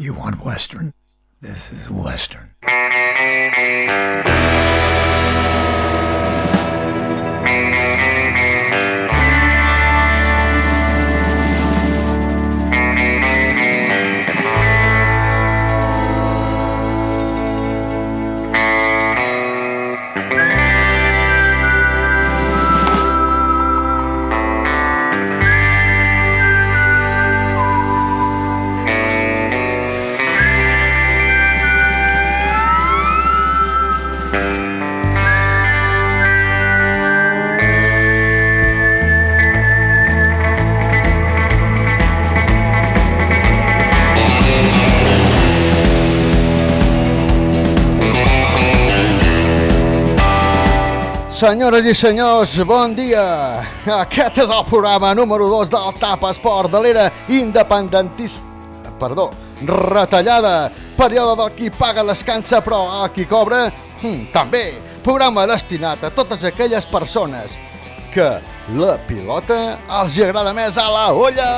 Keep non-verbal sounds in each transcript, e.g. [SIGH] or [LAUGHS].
You want Western? This is Western. Senyores i senyors, bon dia! Aquest és el programa número 2 del TAP Esport de l'era independentista... Perdó, retallada. Període del qui paga descansa, però el qui cobra... Hm, també. Programa destinat a totes aquelles persones que la pilota els agrada més a la olla!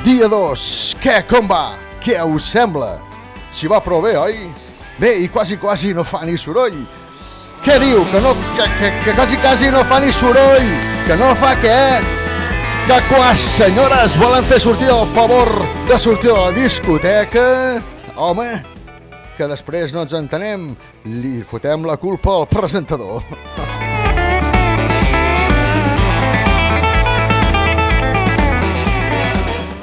Dia 2. Què, com va? Què us sembla? Si va prou bé, oi? Bé, i quasi, quasi no fa ni soroll. Què diu? Que, no, que, que, que quasi, quasi no fa ni soroll. Que no fa què? Que quan senyores volen fer sortir el favor de sortir de la discoteca... Home, que després no ens entenem. Li fotem la culpa al presentador. [LAUGHS]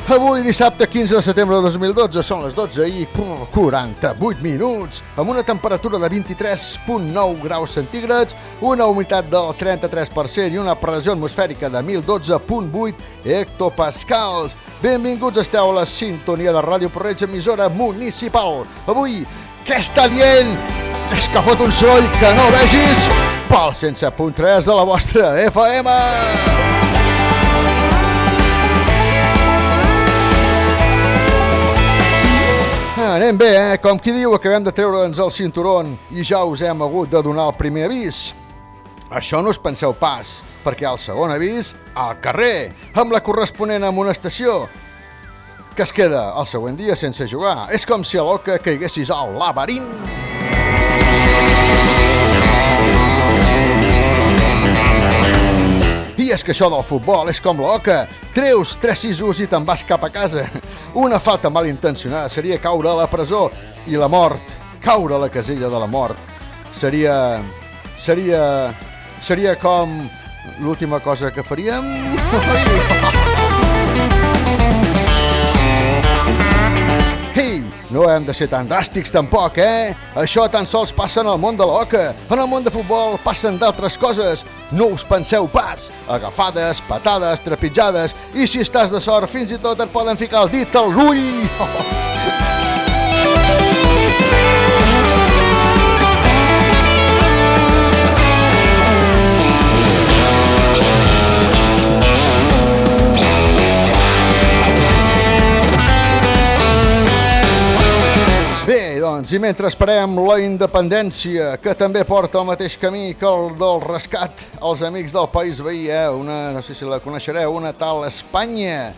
Avui, dissabte 15 de setembre de 2012, són les 12 i 48 minuts, amb una temperatura de 23.9 graus centígrads, una humitat del 33% i una pressió atmosfèrica de 1012.8 hectopascals. Benvinguts, esteu a la sintonia de Ràdio Porreig, emissora municipal. Avui, què està dient? És que fot un soroll que no vegis pel 107.3 de la vostra FM. Anem bé, eh? Com qui diu, acabem de treure'ns el cinturon i ja us hem hagut de donar el primer avís. Això no us penseu pas, perquè el segon avís, al carrer, amb la corresponent amonestació, que es queda el següent dia sense jugar. És com si a l'oca caiguessis al laberint. És que això del futbol és com l'oca. Treus tres sisos i te'n vas cap a casa. Una falta malintencionada seria caure a la presó i la mort, caure a la casella de la mort, seria... seria... seria com l'última cosa que faríem... no hem de ser tan dràstics tampoc, eh? Això tan sols passa en el món de l'oca. En el món de futbol passen d'altres coses. No us penseu pas. Agafades, patades, trepitjades i si estàs de sort fins i tot et poden ficar el dit al l'ull. Bé, [LAUGHS] doncs, i mentre esperem la independència, que també porta el mateix camí que el del rescat, els amics del país veí, eh? una, no sé si la coneixereu, una tal Espanya.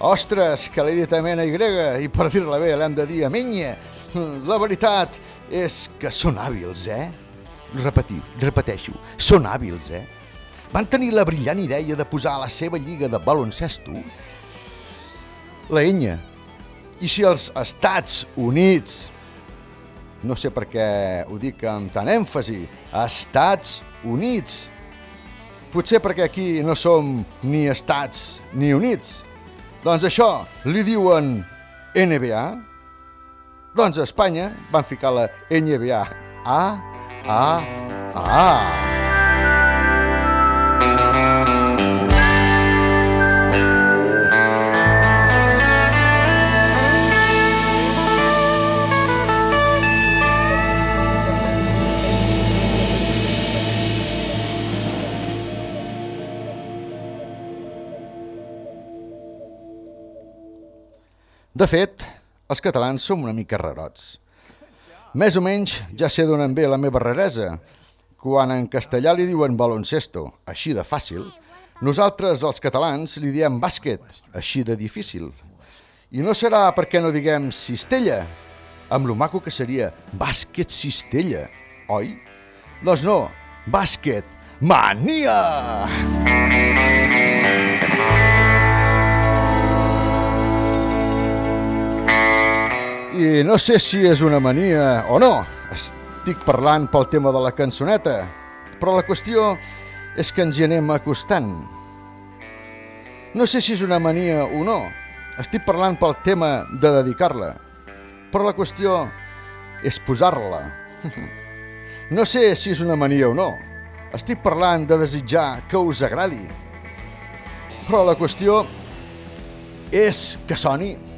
Ostres, que l'he dit amb Y, i per dir-la bé l'hem de dir amenya. La veritat és que són hàbils, eh? Repetiu, repeteixo, són hàbils, eh? Van tenir la brillant idea de posar a la seva lliga de baloncesto la enya, i si els Estats Units, no sé per què ho dic amb tant èmfasi, Estats Units, potser perquè aquí no som ni Estats ni Units, doncs això li diuen NBA, doncs a Espanya van ficar la NBA. Ah, ah, ah. De fet, els catalans som una mica rarots. Més o menys ja sé d'on em ve la meva raresa. quan en castellà li diuen baloncesto, així de fàcil, nosaltres, els catalans, li diem bàsquet, així de difícil. I no serà perquè no diguem cistella, amb lo maco que seria bàsquet cistella, oi? Doncs no, bàsquet mania! I no sé si és una mania o no, estic parlant pel tema de la cançoneta, però la qüestió és que ens hi anem acostant. No sé si és una mania o no, estic parlant pel tema de dedicar-la, però la qüestió és posar-la. [LAUGHS] No sé si és una mania o no, estic parlant de desitjar que us agradi, però la qüestió és que soni.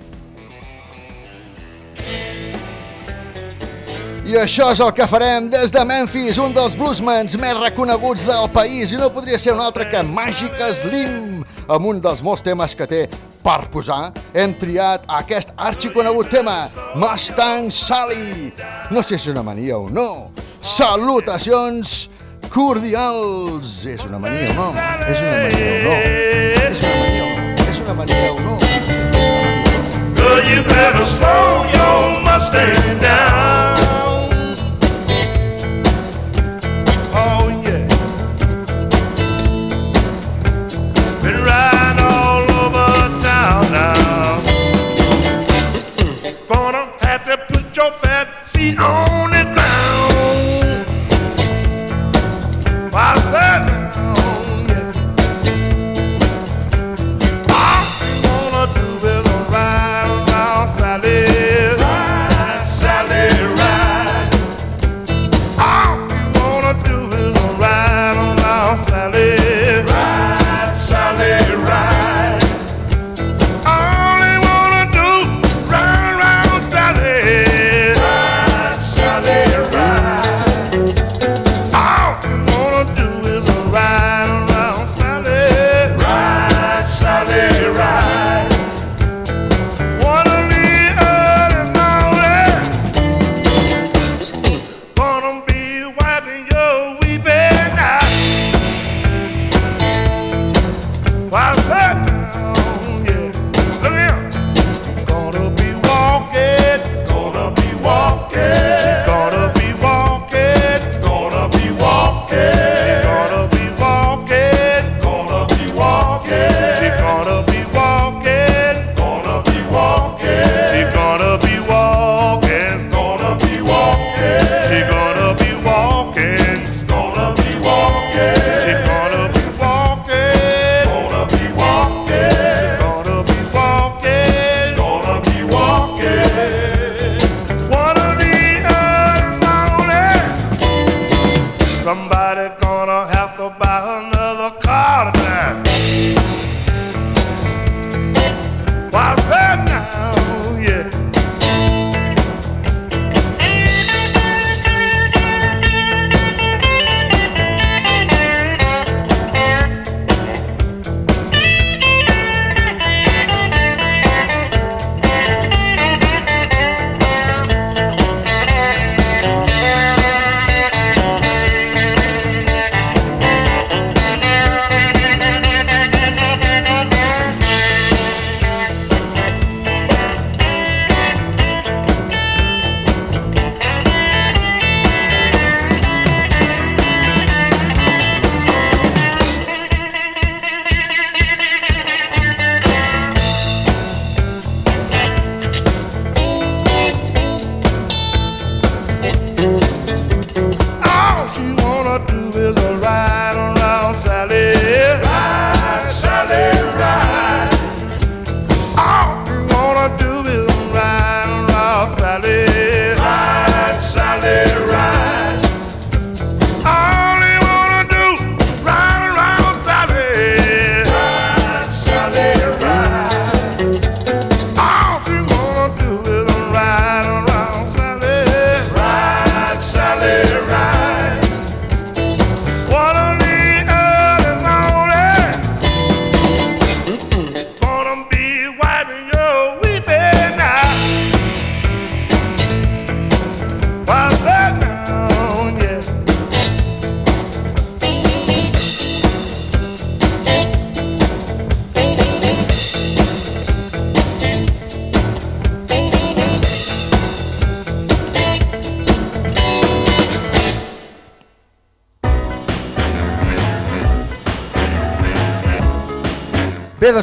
I això és el que farem des de Memphis, un dels bluesmans més reconeguts del país, i no podria ser un altre que Magic Slim, amb un dels molts temes que té per posar. Hem triat aquest arxiconegut tema, Mustang Sally. No sé si és una mania o no. Salutacions cordials. És una mania o no? És una mania o no? És una mania o no? És una mania o no? Girl, you better slow your Mustang down. No. on.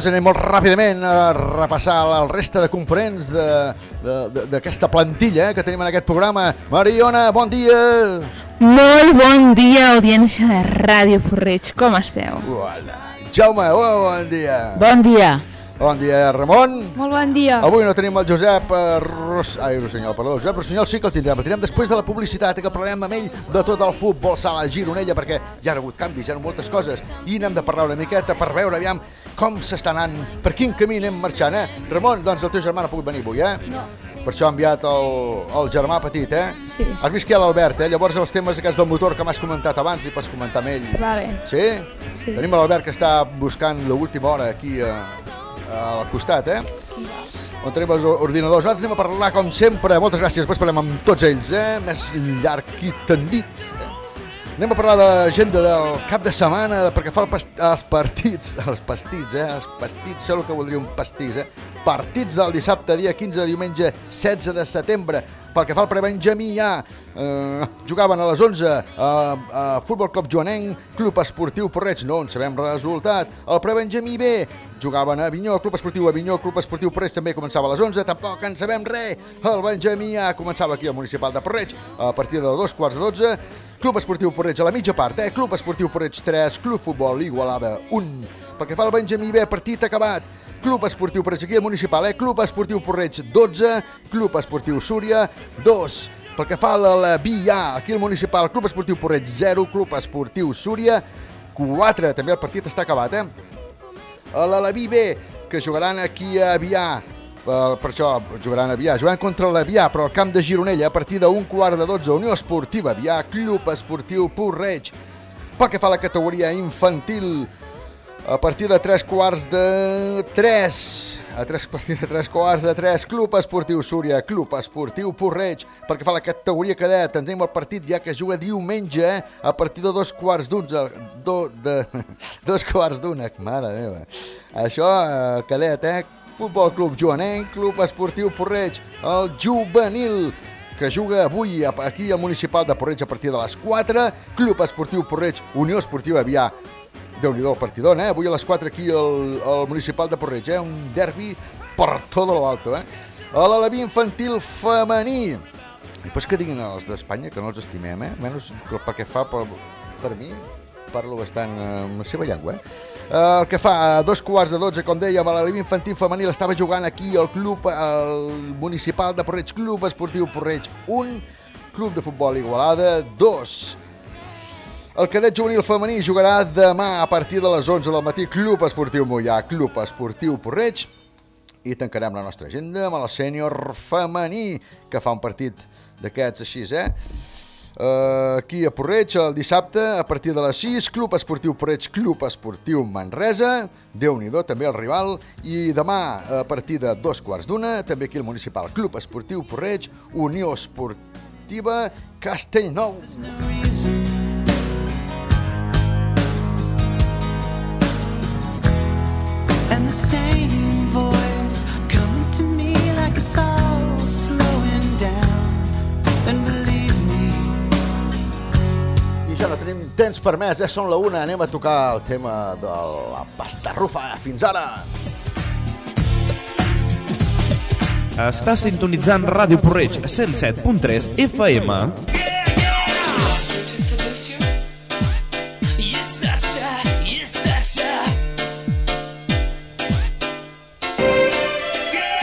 Doncs anem molt ràpidament a repassar el resta de components de- de- de- d'aquesta plantilla eh, que tenim en aquest programa. Mariona, bon dia! Molt bon dia, audiència de Ràdio Porreig. Com esteu? Uala. Jaume, oh, bon dia! Bon dia. Bon dia, Ramon. Molt bon dia. Avui no tenim el Josep eh, Ros... Ai, Rossinyol, perdó. Josep Rossinyol sí que el tindrem. El tindrem després de la publicitat i que parlarem amb ell de tot el futbol sala Gironella perquè ja han hagut canvis, hi ha moltes coses i n'hem de parlar una miqueta per veure aviam com s'està anant, per quin camí anem marxant, eh? Ramon, doncs el teu germà no ha pogut venir avui, eh? No. Per això ha enviat el, el germà petit, eh? Sí. Has vist que hi ha l'Albert, eh? Llavors els temes aquests del motor que m'has comentat abans li pots comentar amb ell. Vale. Sí? Sí. Tenim l'Albert que està buscant l'última hora aquí a, al costat, eh? On tenim els ordinadors. Nosaltres anem a parlar, com sempre, moltes gràcies, després parlem amb tots ells, eh? Més llarg i tendit. Eh? Anem a parlar de l'agenda del cap de setmana, perquè fa el past els partits, [LAUGHS] els pastits, eh? Els pastits, sé el que voldria un pastís, eh? Partits del dissabte, dia 15 de diumenge, 16 de setembre. Pel que fa al prebenjamí, ja eh, jugaven a les 11 a, a Futbol Club Joanenc, Club Esportiu Porreig, no en sabem resultat. El prebenjamí B jugaven a Avinyó, Club Esportiu Avinyó, Club Esportiu Porreig també començava a les 11, tampoc en sabem res. El Benjamí A començava aquí al Municipal de Porreig a partir de dos quarts de 12. Club Esportiu Porreig a la mitja part, eh? Club Esportiu Porreig 3, Club Futbol Igualada 1. Pel que fa al Benjamí B, partit acabat. Club Esportiu al Municipal, eh? Club Esportiu Porreig 12, Club Esportiu Súria 2. Pel que fa a la BIA, aquí al Municipal, Club Esportiu Porreig 0, Club Esportiu Súria 4. També el partit està acabat, eh? a l'Alaví B, que jugaran aquí a Avià. Per, per això jugaran a Avià. Jugaran contra l'Avià, però al camp de Gironella, a partir d'un quart de 12, Unió Esportiva Avià, Club Esportiu Porreig. Pel que fa a la categoria infantil, a partir de 3 quarts de 3, a 3, a partir de 3 quarts de 3, Club Esportiu Súria, Club Esportiu Porreig. Pel que fa la categoria cadet, ens anem al partit ja que juga diumenge, eh, a partir de dos quarts d'onze, do, de, [LAUGHS] dos quarts d'una, mare meva. Això, eh, cadet, eh? Futbol Club Joanenc, Club Esportiu Porreig, el juvenil, que juga avui aquí al Municipal de Porreig a partir de les 4, Club Esportiu Porreig, Unió Esportiva Avià, déu nhi el partidón, eh? Avui a les 4 aquí al, al Municipal de Porreig, eh? Un derbi per tot lo alto, eh? A l'Alaví infantil femení. I pues que diguin els d'Espanya que no els estimem, eh? Menys perquè fa per, per mi, parlo bastant eh, amb la seva llengua, eh? El que fa a dos quarts de 12, com dèiem, a l'Alaví infantil femení l'estava jugant aquí al club, al Municipal de Porreig, Club Esportiu Porreig 1, Club de Futbol Igualada 2. El cadet juvenil femení jugarà demà a partir de les 11 del matí. Club Esportiu Mollà, Club Esportiu Porreig i tancarem la nostra agenda amb el sènior femení que fa un partit d'aquests així, eh? Uh, aquí a Porreig el dissabte a partir de les 6 Club Esportiu Porreig, Club Esportiu Manresa. Déu nhi també el rival. I demà a partir de dos quarts d'una també aquí al Municipal Club Esportiu Porreig Unió Esportiva Castellnou. same temps per més, ja són la una, anem a tocar el tema de la pasta rufa. Fins ara! Està sintonitzant Ràdio Porreig 107.3 FM. you're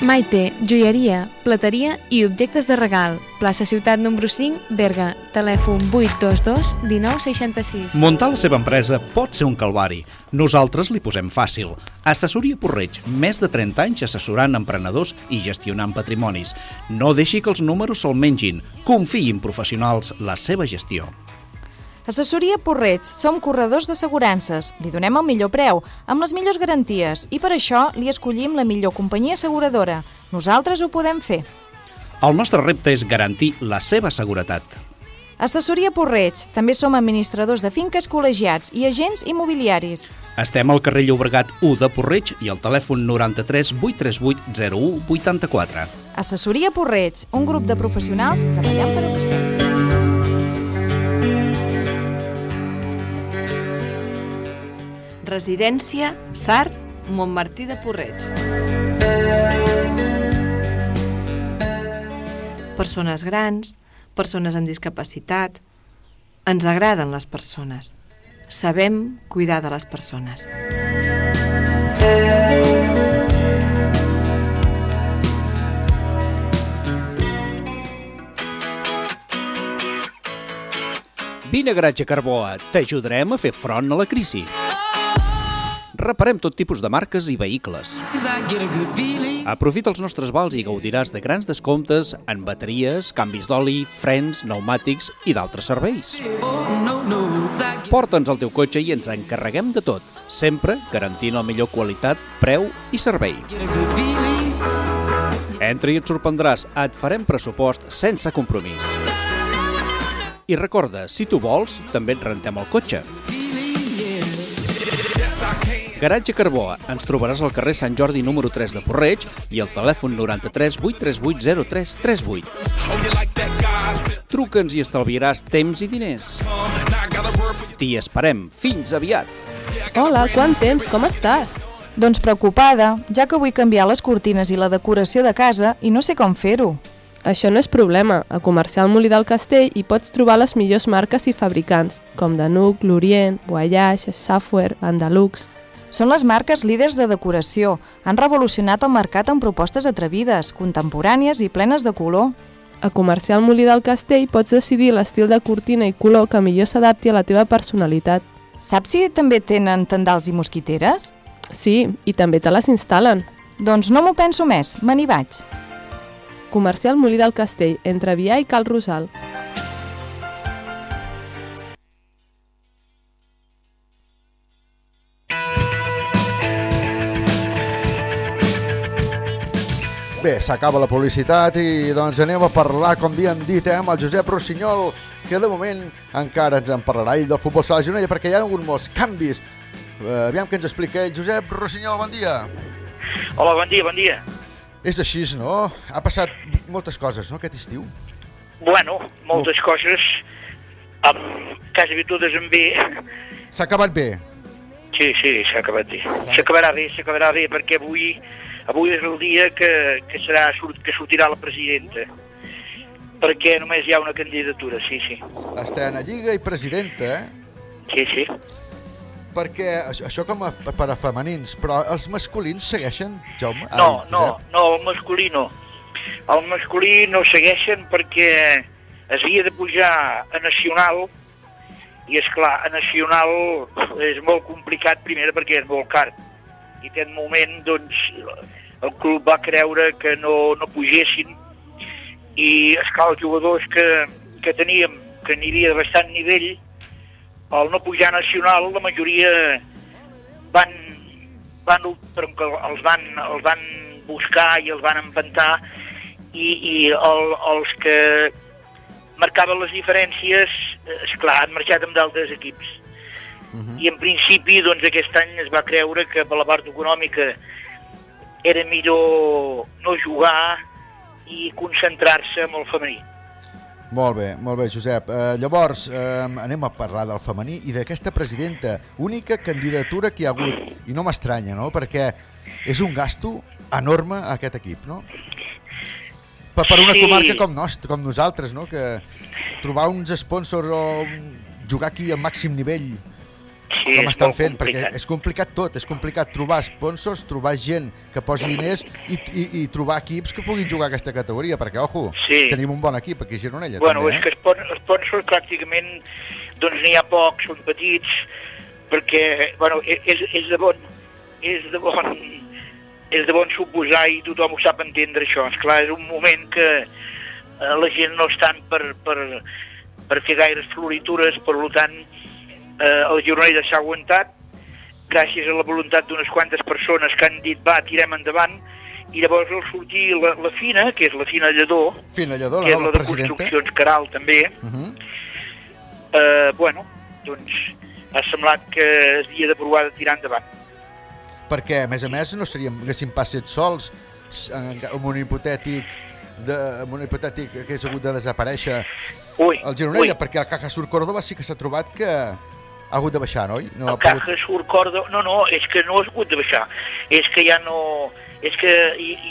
Maite, joieria, plateria i objectes de regal. Plaça Ciutat número 5, Berga. Telèfon 822 1966. Muntar la seva empresa pot ser un calvari. Nosaltres li posem fàcil. Assessoria Porreig, més de 30 anys assessorant emprenedors i gestionant patrimonis. No deixi que els números se'l mengin. Confiï en professionals la seva gestió. Assessoria Porreig, som corredors d'assegurances, li donem el millor preu, amb les millors garanties i per això li escollim la millor companyia asseguradora. Nosaltres ho podem fer. El nostre repte és garantir la seva seguretat. Assessoria Porreig, també som administradors de finques col·legiats i agents immobiliaris. Estem al carrer Llobregat 1 de Porreig i al telèfon 93 838 01 84. Assessoria Porreig, un grup de professionals treballant per a vostè. Residència Sart, Montmartí de Porreig. Persones grans, persones amb discapacitat... Ens agraden les persones. Sabem cuidar de les persones. Garatge Carboa, t'ajudarem a fer front a la crisi. Reparem tot tipus de marques i vehicles. Aprofita els nostres vals i gaudiràs de grans descomptes en bateries, canvis d'oli, frens, pneumàtics i d'altres serveis. Porta'ns el teu cotxe i ens encarreguem de tot, sempre garantint la millor qualitat, preu i servei. Entra i et sorprendràs, et farem pressupost sense compromís. I recorda, si tu vols, també et rentem el cotxe. Garatge Carboa. Ens trobaràs al carrer Sant Jordi número 3 de Porreig i al telèfon 93 838 0338. Truca'ns i estalviaràs temps i diners. T'hi esperem. Fins aviat. Hola, quant temps? Com estàs? Doncs preocupada, ja que vull canviar les cortines i la decoració de casa i no sé com fer-ho. Això no és problema. A Comercial Molí del Castell hi pots trobar les millors marques i fabricants, com Danuc, Lorient, Voyage, Software, Andalux... Són les marques líders de decoració. Han revolucionat el mercat amb propostes atrevides, contemporànies i plenes de color. A Comercial Molí del Castell pots decidir l'estil de cortina i color que millor s'adapti a la teva personalitat. Saps si també tenen tendals i mosquiteres? Sí, i també te les instal·len. Doncs no m'ho penso més, me n'hi vaig. Comercial Molí del Castell, entre Vià i Cal Rosal. Bé, s'acaba la publicitat i doncs anem a parlar, com havíem dit, eh, amb el Josep Rossinyol, que de moment encara ens en parlarà ell del futbol sala Gironella, perquè hi ha hagut molts canvis. Eh, aviam què ens explica ell. Josep Rossinyol, bon dia. Hola, bon dia, bon dia. És així, no? Ha passat moltes coses, no, aquest estiu? Bueno, moltes coses, amb quasi totes en bé. S'ha acabat bé? Sí, sí, s'ha acabat bé. S'acabarà bé, s'acabarà bé, perquè avui, avui és el dia que, que, serà, que sortirà la presidenta. Perquè només hi ha una candidatura, sí, sí. Estrena Lliga i presidenta, eh? Sí, sí. Perquè això, com a, per a femenins, però els masculins segueixen, Jaume? No, Ai, no, no, el masculí no. El masculí no segueixen perquè es havia de pujar a Nacional i, és clar, a Nacional és molt complicat, primera perquè és molt car. I en aquest moment, doncs, el club va creure que no, no pugessin i, esclar, els jugadors que, que teníem, que havia de bastant nivell, al no pujar Nacional, la majoria van, van, els van, els van buscar i els van empantar i, i el, els que marcaven les diferències, eh, esclar, han marxat amb d'altres equips. I en principi, doncs, aquest any es va creure que per la part econòmica era millor no jugar i concentrar-se en el femení. Molt bé, molt bé, Josep. Uh, llavors, uh, anem a parlar del femení i d'aquesta presidenta. Única candidatura que hi ha hagut, i no m'estranya, no?, perquè és un gasto enorme a aquest equip, no? Per, per una Sí. comarca com, nostra, com nosaltres, no?, que trobar uns sponsors o jugar aquí al màxim nivell Sí, com estan fent, complicat. perquè és complicat tot, és complicat trobar sponsors, trobar gent que posi diners i, i, i trobar equips que puguin jugar a aquesta categoria, perquè, ojo, Sí. tenim un bon equip aquí a Gironella, Bueno, també, és que spon- sponsors pràcticament doncs n'hi ha pocs, són petits, perquè, bueno, e- és, és de bon, és de bon, és de bon suposar i tothom ho sap entendre això. És clar, és un moment que eh, la gent no estan per, per, per fer gaires floritures, per tant, eh, el Gironella s'ha aguantat, gràcies a la voluntat d'unes quantes persones que han dit va, tirem endavant, i llavors al sortir la, la Fina, que és la Fina Lledó, Fina Lledó, que és la de presidenta. Construccions Caral també, Uh -huh. eh, bueno, doncs ha semblat que havia de provar de tirar endavant. Perquè, a més a més, no seríem, haguéssim pas set sols en, en un hipotètic de, en un hipotètic que hagués hagut de desaparèixer Ui, el Gironella, ui. perquè el Caja Sur Córdoba sí que s'ha trobat que ha hagut de baixar, no? No el ha pogut... Caja Sur Córdoba... No, no, és que no ha hagut de baixar. És que ja no... És que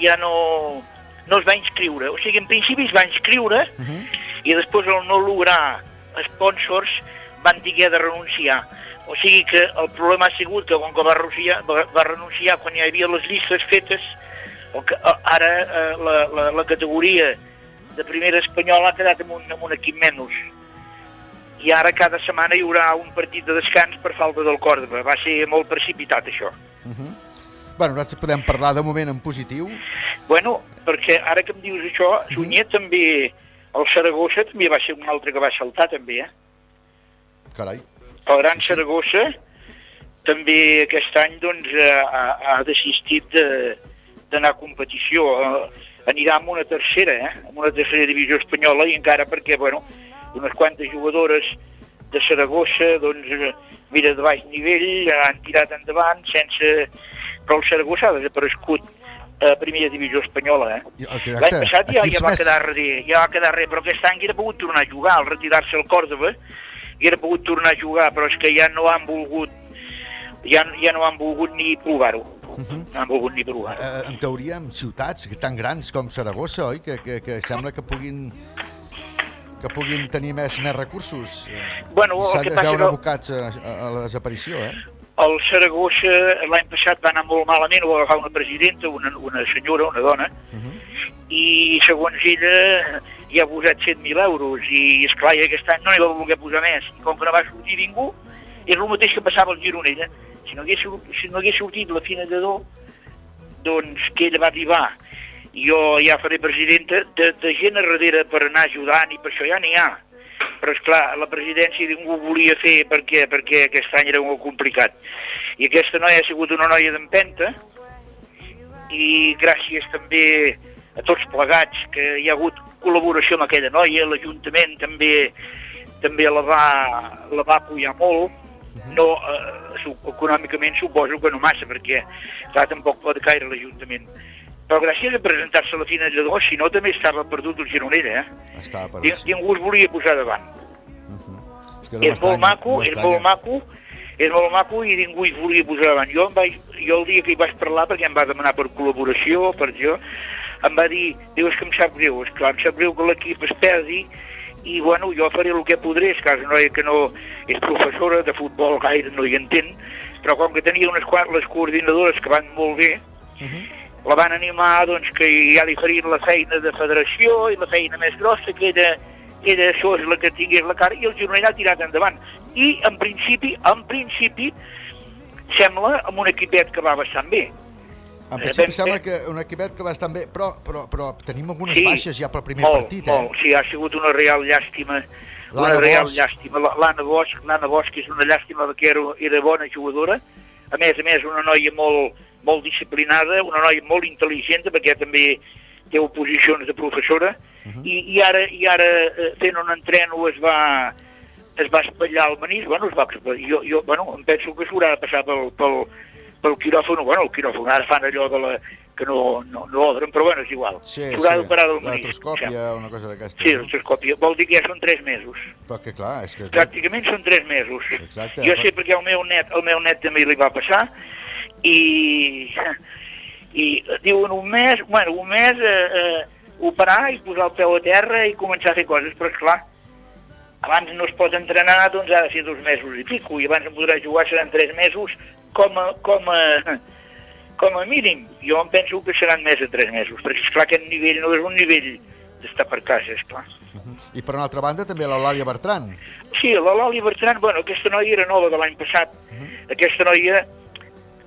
ja no... No es va inscriure. O sigui, en principi es va inscriure Uh -huh. i després al no lograr sponsors van haver de renunciar. O sigui que el problema ha sigut que com que va renunciar, va, va renunciar quan hi havia les llistes fetes, o que, ara eh, la, la, la categoria de primera espanyola ha quedat amb un, amb un equip menys. I ara cada setmana hi haurà un partit de descans per falta del Còrdoba. Va ser molt precipitat això. Uh -huh. Bueno, nosaltres podem parlar de moment en positiu. Bueno, perquè ara que em dius això, Sunyer també, el Saragossa també va ser un altre que va saltar també, eh? Carai. El Gran Saragossa també aquest any doncs, ha, ha- ha desistit de- d'anar a competició. Eh, anirà amb una tercera, eh? amb una tercera divisió espanyola i encara perquè, bueno, unes quantes jugadores de Saragossa, doncs, eh, mira, de baix nivell, han tirat endavant sense... Però el Saragossa ha desaparegut a primera divisió espanyola, eh? L'any passat ja, ja va més- quedar darrere, ja va quedar darrere, però aquest any hauria pogut tornar a jugar, al retirar-se el Còrdoba, hauria pogut tornar a jugar, però és que ja no han volgut, ja, ja no han volgut ni provar-ho. Uh -huh. No han volgut ni provar-ho. Eh, en teoria, en ciutats tan grans com Saragossa, oi? Que, que, que sembla que puguin que puguin tenir més més recursos. Bueno, el s'han que de passa veure que- abocats a, a, la desaparició, eh? El Saragossa l'any passat va anar molt malament, ho va agafar una presidenta, una, una senyora, una dona, Uh -huh. i segons ella hi ha posat 100.000 euros i és clar, i aquest any no n'hi va voler posar més i com que no va sortir ningú és el mateix que passava al Gironella si no hagués, si no hagués sortit la Fina de Do doncs que ella va arribar jo ja faré presidenta. De, de gent a darrere per anar ajudant i per això ja n'hi ha. Però és clar, la presidència ningú volia fer. Perquè, perquè aquest any era molt complicat. I aquesta noia ha sigut una noia d'empenta. I gràcies també a tots plegats que hi ha hagut col·laboració amb aquella noia, l'Ajuntament també també la va, la va apoyar molt, no, eh, econòmicament suposo que no massa, perquè clar, tampoc pot caire l'Ajuntament. Però gràcies a presentar-se a la Fina de Dos, si no també estava perdut el Gironella, eh? Estava per... Ning- Ningú es volia posar davant. És, que no és molt maco, és molt maco, és molt maco i ningú hi volia posar davant. Jo, vaig, jo el dia que hi vaig parlar, perquè em va demanar per col·laboració, per jo, em va dir, diu, és que em sap greu, és clar, em sap greu que l'equip es perdi, i bueno, jo faré el que podré, és que és noia que no és professora de futbol gaire, no hi entén, però com que tenia unes quantes les coordinadores que van molt bé, la van animar doncs, que ja li farien la feina de federació i la feina més grossa, que era, que era això és la que tingués la cara, i el Gironella ha tirat endavant. I en principi, en principi, sembla amb un equipet que va bastant bé. En Eh, principi sembla que un equipet que va estar bé, però, però, però tenim algunes Sí, baixes ja pel primer molt, partit, molt. eh? Sí, ha sigut una real llàstima. Una real Bosch. llàstima. La- L'Anna Bosch, Bosch és una llàstima perquè era, era bona jugadora. A més a més, una noia molt, molt disciplinada, una noia molt intel·ligent, perquè també té oposicions de professora, i, i ara, i ara eh, fent un entreno es va, es va espatllar el manís, bueno, es va, jo, jo bueno, em penso que s'haurà de passar pel, pel, pel quiròfon, bueno, el quiròfon, ara fan allò de la, que no, no, no obren, però bueno, és igual. Sí, S'haurà sí, d'operar del manís. l'artroscòpia, una cosa d'aquestes. Sí, l'artroscòpia. Vol dir que ja són tres mesos. Però que clar, és que... Pràcticament són tres mesos. Exacte. Jo sé perquè el meu net, el meu net també li va passar i, i diuen un mes, bueno, un mes eh, eh, operar i posar el peu a terra i començar a fer coses, però esclar, abans no es pot entrenar, doncs ha de ser dos mesos i pico, i abans no podrà jugar seran tres mesos com a, com a, com a mínim. Jo em penso que seran més de tres mesos, perquè esclar aquest nivell no és un nivell d'estar per casa, esclar. I per una altra banda també l'Eulàlia Bertran. Sí, la Loli Bertran, bueno, aquesta noia era nova de l'any passat. Aquesta noia,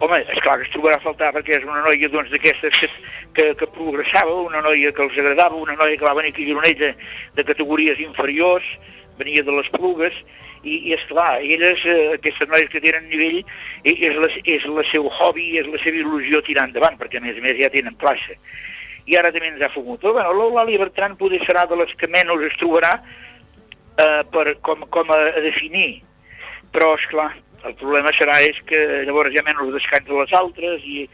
home, esclar que es trobarà a faltar perquè és una noia doncs, d'aquestes que, que, que progressava, una noia que els agradava, una noia que va venir aquí a Gironella de categories inferiors, venia de les plugues, i, i esclar, elles, eh, aquestes noies que tenen nivell, és, la, és la seu hobby, és la seva il·lusió tirar endavant, perquè a més a més ja tenen plaça. I ara també ens ha fumut. Però bueno, l'Eulàlia Bertran poder serà de les que menys es trobarà eh, per, com, com a, a definir. Però, és clar, el problema serà és que llavors hi ha menys descans de les altres i,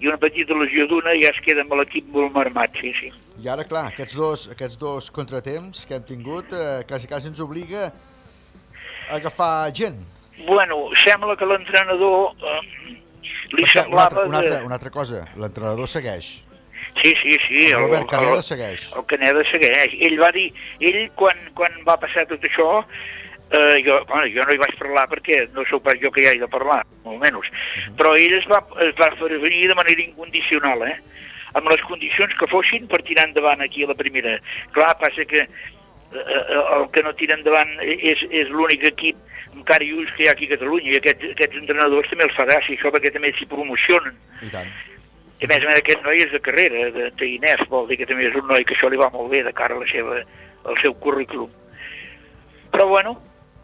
i una petita lesió d'una ja es queda amb l'equip molt marmat, sí, sí. I ara, clar, aquests dos, aquests dos contratemps que hem tingut eh, quasi, quasi ens obliga a agafar gent. Bueno, sembla que l'entrenador eh, li Perquè, una, semblava... altra, una, altra, una altra cosa, l'entrenador segueix. Sí, sí, sí. El Robert Caneda segueix. El Caneda segueix. Ell va dir, ell quan, quan va passar tot això, eh, jo, bueno, jo no hi vaig parlar perquè no sóc pas jo que hi hagi de parlar, molt menys, Mhm. però ell es va, es va fer venir de manera incondicional, eh? amb les condicions que fossin per tirar endavant aquí a la primera. Clar, passa que eh, eh, el que no tira endavant és, és l'únic equip amb cara i ulls que hi ha aquí a Catalunya i aquests, aquests entrenadors també els fa gràcia això perquè també s'hi promocionen I tant. i a més a més aquest noi és de carrera, de TINEF, vol dir que també és un noi que això li va molt bé de cara a la seva, al seu currículum. Però bueno,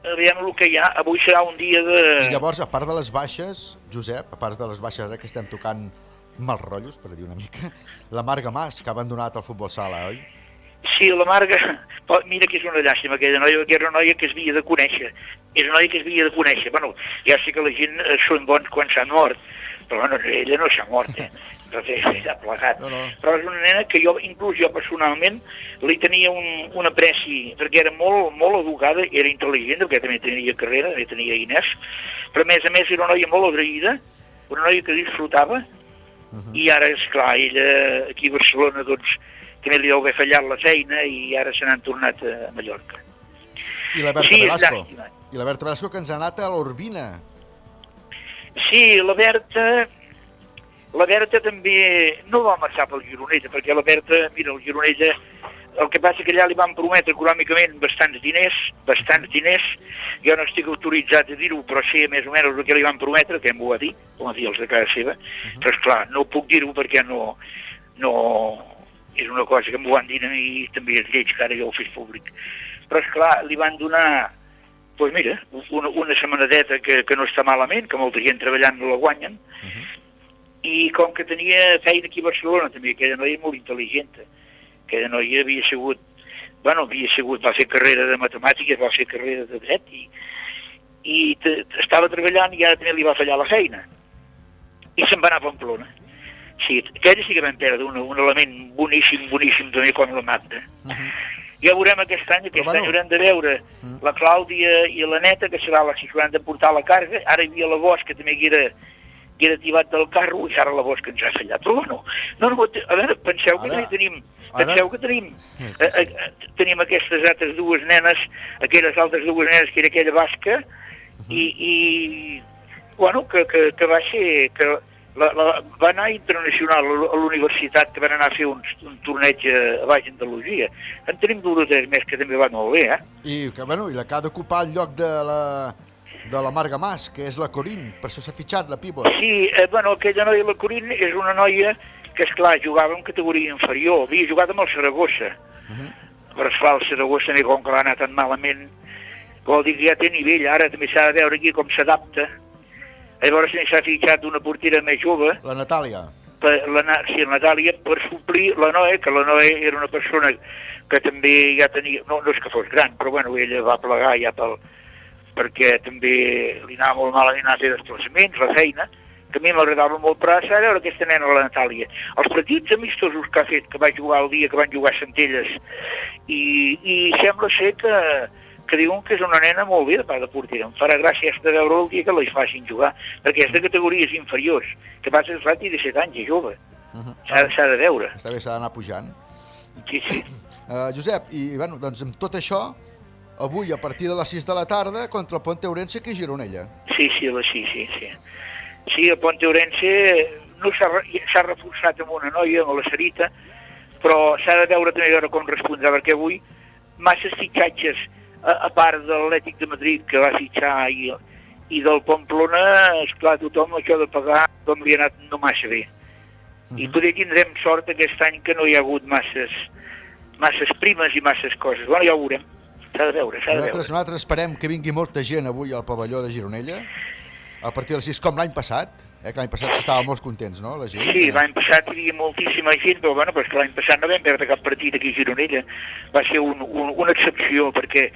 aviam el que hi ha, avui serà un dia de... I llavors, a part de les baixes, Josep, a part de les baixes ara que estem tocant mals rotllos, per dir una mica, [LAUGHS] la Marga Mas, que ha abandonat el futbol sala, oi? Sí, la Marga, però mira que és una llàstima aquella noia, que era una noia que es havia de conèixer. És una noia que es havia de conèixer. Bueno, ja sé que la gent són bons quan s'han mort, però bueno, ella no s'ha mort, eh? Sí, s'ha [LAUGHS] plegat. No, no. Però és una nena que jo, inclús jo personalment, li tenia un, un apreci, perquè era molt, molt educada, era intel·ligent, perquè també tenia carrera, també tenia Inés, però a més a més era una noia molt agraïda, una noia que disfrutava, i ara, és clar, ella aquí a Barcelona, doncs, també li deu haver fallat la feina i ara se n'han tornat a Mallorca. I la Berta Sí, Velasco. llàstima. I la Berta Velasco que ens ha anat a l'Urbina. Sí, la Berta, la Berta també no va marxar pel Gironella, perquè la Berta, mira, el Gironella, el que passa que allà li van prometre econòmicament bastants diners, bastants diners, jo no estic autoritzat a dir-ho, però sé més o menys el que li van prometre, que m'ho va dir, ho va dir els de casa seva, però esclar, no puc dir-ho perquè no, no, és una cosa que m'ho van dir a mi i també és lleig que ara jo ho fes públic. Però esclar, li van donar doncs mira, una, una setmanadeta que, que no està malament, que molta gent treballant no la guanyen, i com que tenia feina aquí a Barcelona també, aquella noia molt intel·ligent, aquella noia havia sigut, bueno, havia sigut, va fer carrera de matemàtiques, va fer carrera de dret, i, i t- t- estava treballant i ara també li va fallar la feina. I se'n va anar a Pamplona. Sí, aquella sí que vam perdre un, un element boníssim, boníssim també com la Magda. Ja veurem aquest any, aquest bueno. any haurem de veure la Clàudia i la Neta, que serà la que s'hauran de portar la carga. Ara hi havia la Bosch, que també hi era, hi era tibat del carro, i ara la Bosch que ens ha fallat. Però bueno, no, no, a veure, penseu que Ara- també tenim, ara- penseu que tenim, Sí, sí, eh, eh, tenim aquestes altres dues nenes, aquelles altres dues nenes, que era aquella basca, i, i bueno, que, que, que va ser, que la, la, va anar internacional a l'universitat, que van anar a fer un, un torneig a, a Baix Andalusia. En tenim dues o tres més que també van molt bé, eh? I, que, bueno, i la que ha d'ocupar el lloc de la, de la Marga Mas, que és la Corín, per això s'ha fitxat la pivot. Sí, eh, bueno, aquella noia, la Corín, és una noia que, és clar jugava en categoria inferior, havia jugat amb el Saragossa. Però, esclar, el Saragossa, també com que va anar tan malament, vol dir que ja té nivell, ara també s'ha de veure aquí com s'adapta. Llavors s'ha fitxat una portera més jove, La Natàlia. per, la, sí, la Natàlia, per suplir la Noe, que la Noe era una persona que també ja tenia, no, no és que fos gran, però bueno, ella va plegar ja pel, perquè també li anava molt malament a fer desplaçaments, la feina, que a mi m'agradava molt, però ara veure aquesta nena, la Natàlia. Els petits amistosos que ha fet, que va jugar el dia que van jugar a Centelles, i, i sembla ser que, que diuen que és una nena molt bé de part de portera. Em farà gràcia de veure el dia que la hi facin jugar, perquè és de categories inferiors, que passa que fa 17 anys, és jove. S'ha s'ha de veure. Està bé, s'ha d'anar pujant. Sí, sí. Uh, [CLEARS THROAT] Josep, i bueno, doncs amb tot això, avui a partir de les 6 de la tarda contra el Ponte Ourense que Gironella. Sí, sí, la, sí, sí, sí. Sí, el Ponte Ourense no s'ha reforçat amb una noia, amb la Sarita, però s'ha de veure també veure com respondrà, perquè avui masses fitxatges, a, a part de l'Atlètic de Madrid que va fitxar i, i del Pamplona, esclar, tothom això de pagar com li ha anat no massa bé. I potser tindrem sort aquest any que no hi ha hagut masses, masses primes i masses coses. Bueno, ja ho veurem. S'ha de veure, s'ha de Nosaltres, veure. nosaltres esperem que vingui molta gent avui al pavelló de Gironella, a partir de les 6, com l'any passat, eh, l'any passat s'estava molt contents, no, la gent? Sí, l'any passat hi havia moltíssima gent, però bueno, però l'any passat no vam perdre cap partit aquí a Gironella. Va ser un, un, una excepció, perquè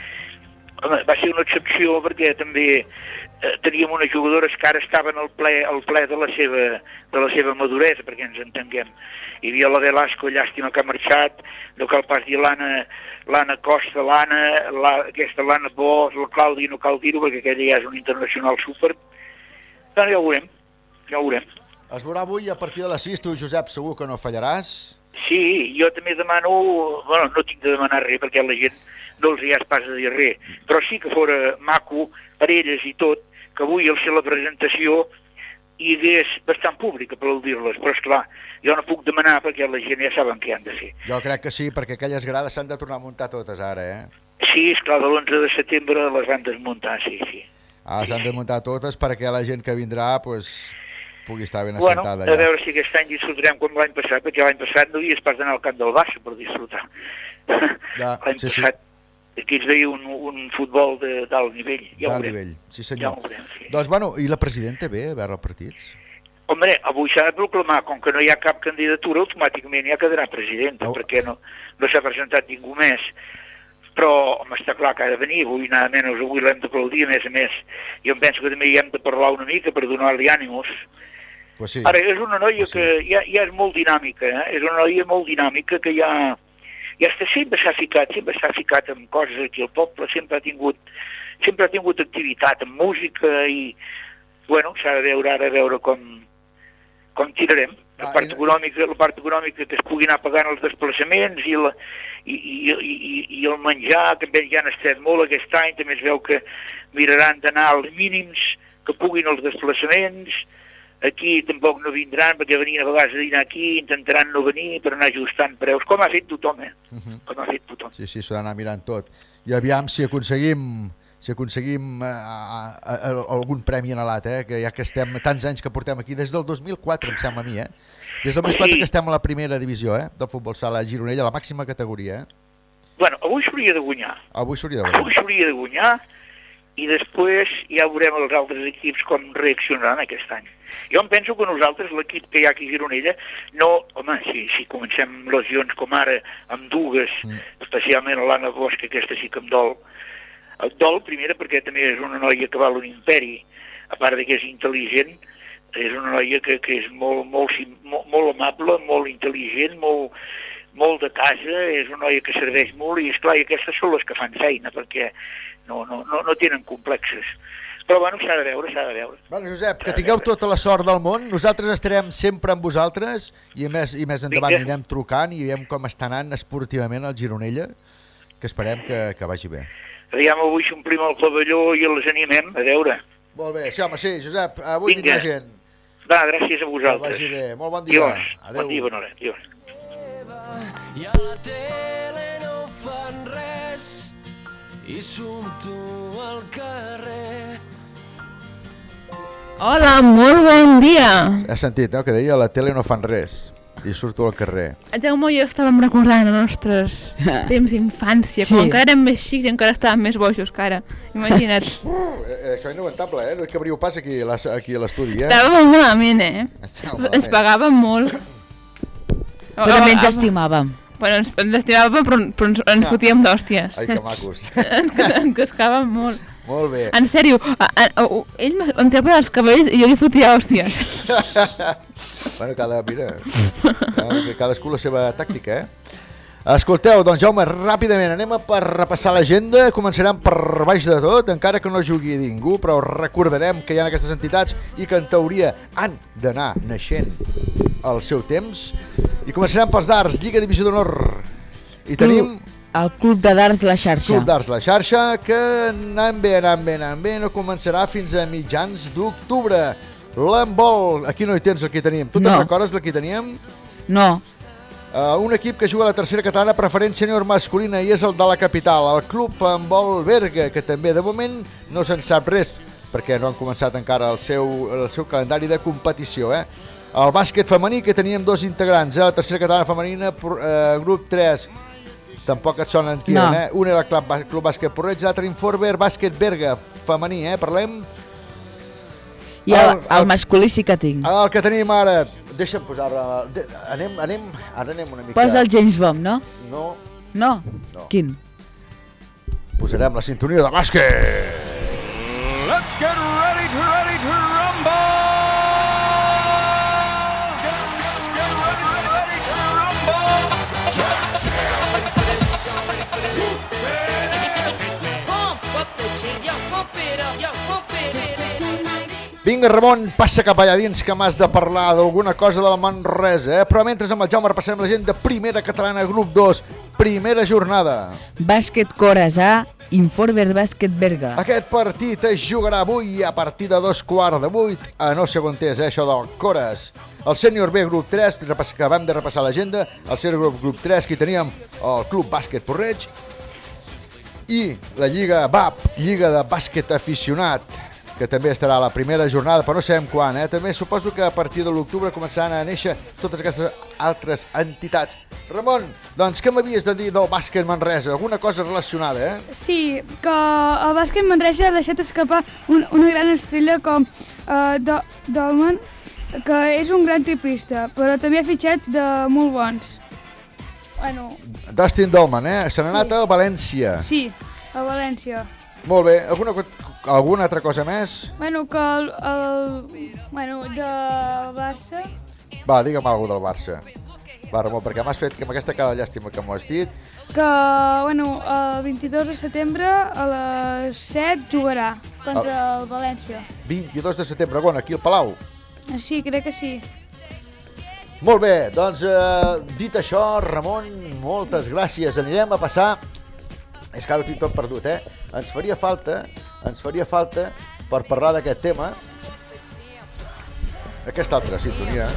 home, va ser una excepció perquè també eh, teníem unes jugadores que ara estaven al ple, al ple de, la seva, de la seva maduresa, perquè ens entenguem. Hi havia la Velasco, llàstima que ha marxat, no cal pas dir l'Anna Costa, l'Anna, la, aquesta l'Anna Bo, la Clàudia, no cal dir-ho perquè aquella ja és un internacional súper. Doncs ja ho veurem, ja ho veurem. Es veurà avui a partir de les 6, tu, Josep, segur que no fallaràs. Sí, jo també demano, bueno, no tinc de demanar res perquè la gent no els hi ha pas de dir res, però sí que fora maco per elles i tot, que avui al ser la presentació hi hagués bastant públic a aplaudir-les, però és clar, jo no puc demanar perquè la gent ja saben què han de fer. Jo crec que sí, perquè aquelles grades s'han de tornar a muntar totes ara, eh? Sí, és clar, de l'11 de setembre les van desmuntar, sí, sí. Ah, s'han de muntar totes perquè la gent que vindrà pues, pugui estar ben Bueno, assentada a allà. veure si aquest any disfrutarem com l'any passat, perquè l'any passat no havies pas d'anar al camp del Barça per disfrutar. [LAUGHS] Ja, l'any sí, sí. passat aquí es veia un, un futbol de- d'alt nivell, ja D'alt nivell, sí Ja senyor. ho veurem, sí. Doncs bueno, i la presidenta ve a veure els partits? Hombre, avui s'ha de proclamar, com que no hi ha cap candidatura, automàticament ja quedarà presidenta, Oh. perquè no, no s'ha presentat ningú més. Però, home, està clar que ha de venir, avui nada menys, avui l'hem d'aplaudir, a més a més. Jo em penso que també hi hem de parlar una mica per donar-li ànimos. Pues sí. Ara, és una noia que ja, ja és molt dinàmica, eh? és una noia molt dinàmica que ja, ja està, sempre s'ha ficat, sempre s'ha ficat en coses aquí al poble, sempre ha tingut, sempre ha tingut activitat en música i, bueno, s'ha de veure ara, veure com, com tirarem. La part, econòmica, la part econòmica que es pugui anar pagant els desplaçaments i, la, i, i, i, i- el menjar, que també ja han estat molt aquest any, també es veu que miraran d'anar als mínims que puguin els desplaçaments, aquí tampoc no vindran perquè venien a vegades a dinar aquí, intentaran no venir per anar ajustant preus, com ha fet tothom, eh? Mhm. Com ha fet tothom. Sí, sí, s'ha d'anar mirant tot. I aviam si aconseguim si aconseguim eh, a, a, a, algun premi anelat, eh? que ja que estem tants anys que portem aquí, des del 2004 em sembla a mi, eh? Des del 2004 Sí. que estem a la primera divisió eh? del futbol sala a Gironella, la màxima categoria. Eh? Bueno, avui s'hauria de guanyar. Avui s'hauria de veure. Avui s'hauria de guanyar i després ja veurem els altres equips com reaccionaran aquest any. Jo em penso que nosaltres, l'equip que hi ha aquí a Gironella, no, home, si, si comencem lesions com ara, amb dues, Mm. especialment l'Anna Bosch, que aquesta sí que em dol, em dol, primera, perquè també és una noia que val un imperi, a part de que és intel·ligent, és una noia que, que és molt, molt, molt, molt amable, molt intel·ligent, molt, molt de casa, és una noia que serveix molt i, esclar, i aquestes són les que fan feina, perquè no, no, no, no tenen complexes. Però bueno, s'ha de veure, s'ha de veure. Bueno, Josep, que tingueu tota la sort del món. Nosaltres estarem sempre amb vosaltres i més, i més endavant Vinga. anirem trucant i veiem com està anant esportivament el Gironella, que esperem que, que vagi bé. Aviam, avui s'omplim el pavelló i els animem, a veure. Molt bé, sí, home, sí, Josep, avui Vinga. vindrà gent. Va, gràcies a Que vosaltres. vagi bé. Molt bon dia. Adiós. Adéu. Bon dia, bona hora. Adiós. I a la tele no fan res i surto al carrer. Hola, molt bon dia. Has sentit, no?, que deia a la tele no fan res i surto al carrer. El Jaume i jo estàvem recordant els nostres [LAUGHS] temps d'infància, Sí. com encara érem més xics i encara estàvem més bojos que ara. Imagina't. Eh, [LAUGHS] això és inaguantable, eh? No hi cabríeu pas aquí, aquí a l'estudi, eh? Estàvem molt malament, eh? Ens malament. pagàvem molt. [COUGHS] Però també ens estimàvem. Bueno, ens, ens estimàvem, però, però ens, ens fotíem d'hòsties. Ai, que macos. [LAUGHS] ens, ens cascàvem molt. Molt bé. En sèrio, a, a, a, ell em trepava els cabells i jo li fotia hòsties. [LAUGHS] bueno, cada, mira, cada, cadascú la seva tàctica, eh? Escolteu, doncs Jaume, ràpidament anem a per repassar l'agenda, començarem per baix de tot, encara que no jugui ningú, però recordarem que hi ha aquestes entitats i que en teoria han d'anar naixent al seu temps. I començarem pels darts, Lliga Divisió d'Honor. I tenim El Club de Darts La Xarxa. Club d'Arts La Xarxa, que anant bé, anant bé, anant bé, no començarà fins a mitjans d'octubre. L'handbol, aquí no hi tens el que teníem. Tu te'n No. recordes el que teníem? No. Uh, un equip que juga a la tercera catalana preferent sènior masculina i és el de la capital, el Club Handbol Berga, que també de moment no se'n sap res, perquè no han començat encara el seu, el seu calendari de competició. Eh? El bàsquet femení, que teníem dos integrants, eh? la tercera catalana femenina, eh, grup 3, Tampoc et sonen qui No. eren, eh? Un era el Club, Club Bàsquet Porreig, l'altre Informer Bàsquet Berga, femení, eh? Parlem... I el, el masculí sí que tinc. El que tenim ara... Deixa'm posar... de- Anem, anem... Ara anem una mica... Posa el James Bond, no? No, No? No. Quin? posarem la sintonia de bàsquet. Let's get Vinga, Ramon, passa cap allà dins que m'has de parlar d'alguna cosa de la Manresa, eh? Però mentre amb el Jaume repassem la gent de Primera Catalana, grup 2, primera jornada. Bàsquet Cores A, Informer Bàsquet Berga. Aquest partit es jugarà avui a partir de dos quarts de vuit, a no sé on és, eh, això del Cores. El sènior B, grup 3, repass- que vam de repassar l'agenda, el sènior grup, grup 3, que teníem el Club Bàsquet Porreig, i la Lliga BAP, Lliga de Bàsquet Aficionat, que també estarà a la primera jornada, però no sabem quan. Eh? També suposo que a partir de l'octubre començaran a néixer totes aquestes altres entitats. Ramon, doncs què m'havies de dir del bàsquet Manresa? Alguna cosa relacionada, eh? Sí, que el bàsquet Manresa ha deixat escapar un, una gran estrella com uh, Do Dolman, que és un gran triplista, però també ha fitxat de molt bons. Bueno, Dustin Dolman, eh? Se n'ha anat a València. sí, a València. Molt bé. Alguna, alguna altra cosa més? Bueno, que el, el bueno, de Barça, Va, digue'm alguna del Barça. Va, Ramon, perquè m'has fet que amb aquesta cada llàstima que m'ho has dit. que bueno, el 22 de setembre a les 7 jugarà contra el València. 22 de setembre, on? Aquí al Palau. Sí, crec que sí. Molt bé, doncs eh, dit això, Ramon, moltes gràcies. Anirem a passar... És que ara ho tinc tot perdut, eh? Ens faria falta, ens faria falta, per parlar d'aquest tema, aquesta altra sintonia.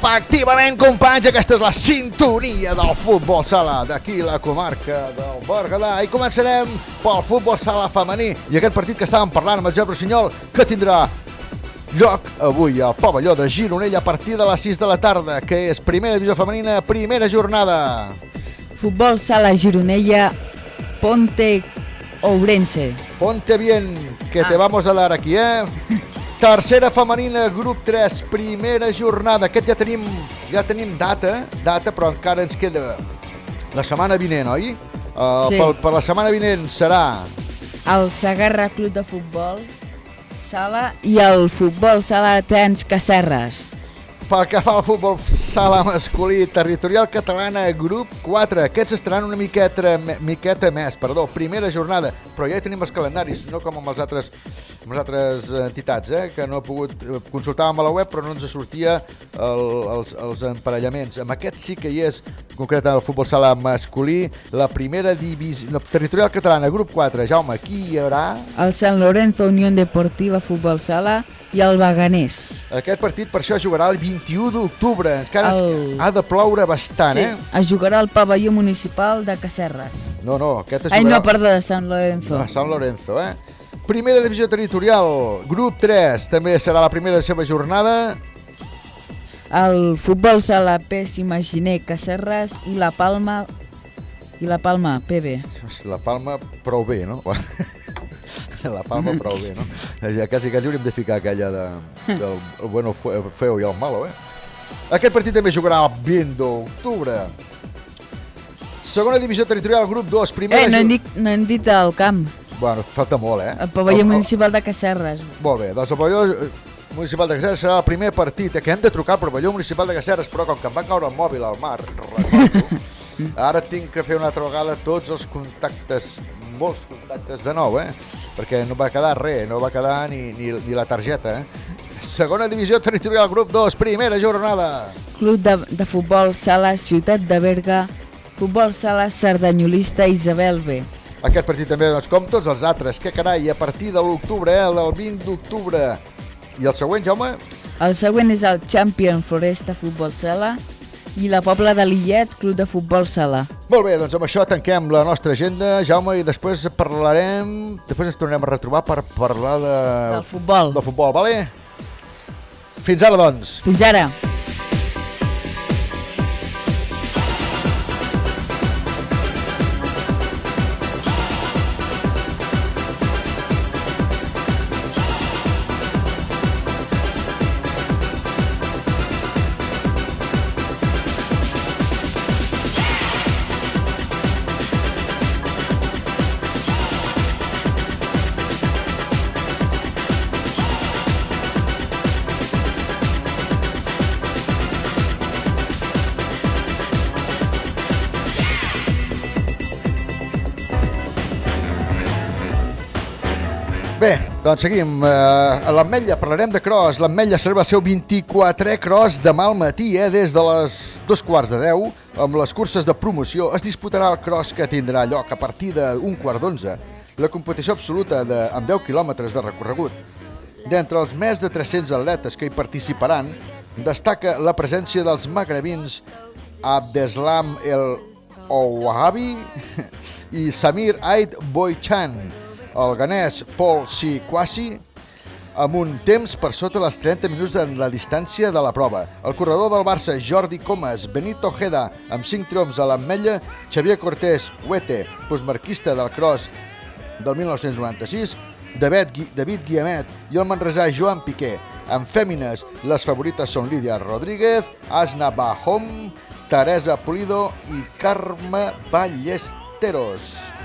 Efectivament, companys, aquesta és la sintonia del futbol sala d'aquí la comarca del Berguedà i començarem pel futbol sala femení i aquest partit que estàvem parlant amb el Joan Rossinyol que tindrà lloc avui al pavelló de Gironella a partir de les 6 de la tarda que és primera divisió femenina, primera jornada Futbol Sala Gironella, Ponte Ourense. Ponte bien, que te vamos a dar aquí, eh? [LAUGHS] Tercera femenina, grup 3, primera jornada. Aquest ja tenim, ja tenim data, data, però encara ens queda la setmana vinent, oi? Uh, Sí. per, per la setmana vinent serà El Sagarra Club de Futbol Sala i el Futbol Sala Tens Cacerres. pel que fa al futbol sala masculí territorial catalana grup 4. Aquests estaran una miqueta, miqueta més, perdó, primera jornada, però ja hi tenim els calendaris, no com amb els altres amb les altres entitats, eh, que no he pogut eh, consultàvem a la web però no ens sortia el, els, els emparellaments. Amb aquest sí que hi és, concret el futbol sala masculí, la primera divisió, la territorial catalana, grup 4. Jaume, qui hi haurà? El San Lorenzo Unión Deportiva Futbol Sala i el Baganés. Aquest partit per això jugarà el 21 d'octubre. Encara El- ha de ploure bastant, sí, eh? es jugarà al pavelló municipal de Cacerres. No, no, aquest es Ai, jugarà no, perdó, de San Lorenzo. a Sant Lorenzo, eh? Primera divisió territorial, grup 3, també serà la primera seva jornada. El Futbol Sala PES Imaginer Cacerres i la Palma i la Palma PB. La Palma prou bé, no? [LAUGHS] La Palma prou bé, no? Ja quasi que hauríem de ficar aquella de, del el [LAUGHS] bueno, fe- feo i el malo, eh? Aquest partit també jugarà el 20 d'octubre. Segona divisió territorial, grup 2, primera... Eh, no hem, dit, no hem dit el camp, Bueno, falta molt, eh? el pavelló El- el- municipal de Cacerres. Molt bé, doncs el pavelló eh, municipal de Caceres serà el primer partit. eh, Que hem de trucar al pavelló municipal de Caceres, però com que em va caure el mòbil al mar, recordo, [LAUGHS] ara tinc que fer una altra vegada tots els contactes, molts contactes de nou, eh? Perquè no va quedar res, no va quedar ni, ni, ni la targeta, eh? Segona divisió territorial, grup 2, primera jornada. Club de, de Futbol Sala Ciutat de Berga, Futbol Sala Cerdanyolista Isabel B. Aquest partit també, doncs, com tots els altres, que carai, a partir de l'octubre, eh, del 20 d'octubre. I el següent, Jaume? El següent és el Champion Floresta Futbol Sala I la Pobla de Lillet, Club de Futbol Sala. Molt bé, doncs amb això tanquem la nostra agenda, Jaume, i després parlarem... Després ens tornem a retrobar per parlar de... Del futbol. Del futbol, vale? Fins ara, doncs. Fins ara. Doncs seguim. Eh, a l'Ametlla parlarem de cross. L'Ametlla celebra el seu 24è cross demà al matí, eh, des de les dos quarts de 10. Amb les curses de promoció es disputarà el cross que tindrà lloc a partir d'un quart d'onze. La competició absoluta de, amb 10 quilòmetres de recorregut. D'entre els més de 300 atletes que hi participaran, destaca la presència dels magrebins Abdeslam El Ouahabi [LAUGHS] i Samir Ait Boichan, el ganès Paul Sikwasi, amb un temps per sota dels 30 minuts en la distància de la prova. El corredor del Barça, Jordi Comas, Benito Ojeda, amb 5 triomfs a l'Ametlla, Xavier Cortés Huete, postmarquista del cross del 1996, David, Gui David Guiamet i el manresà Joan Piqué. En fèmines, les favorites són Lídia Rodríguez, Asna Bahom, Teresa Pulido i Carme Ballesteros.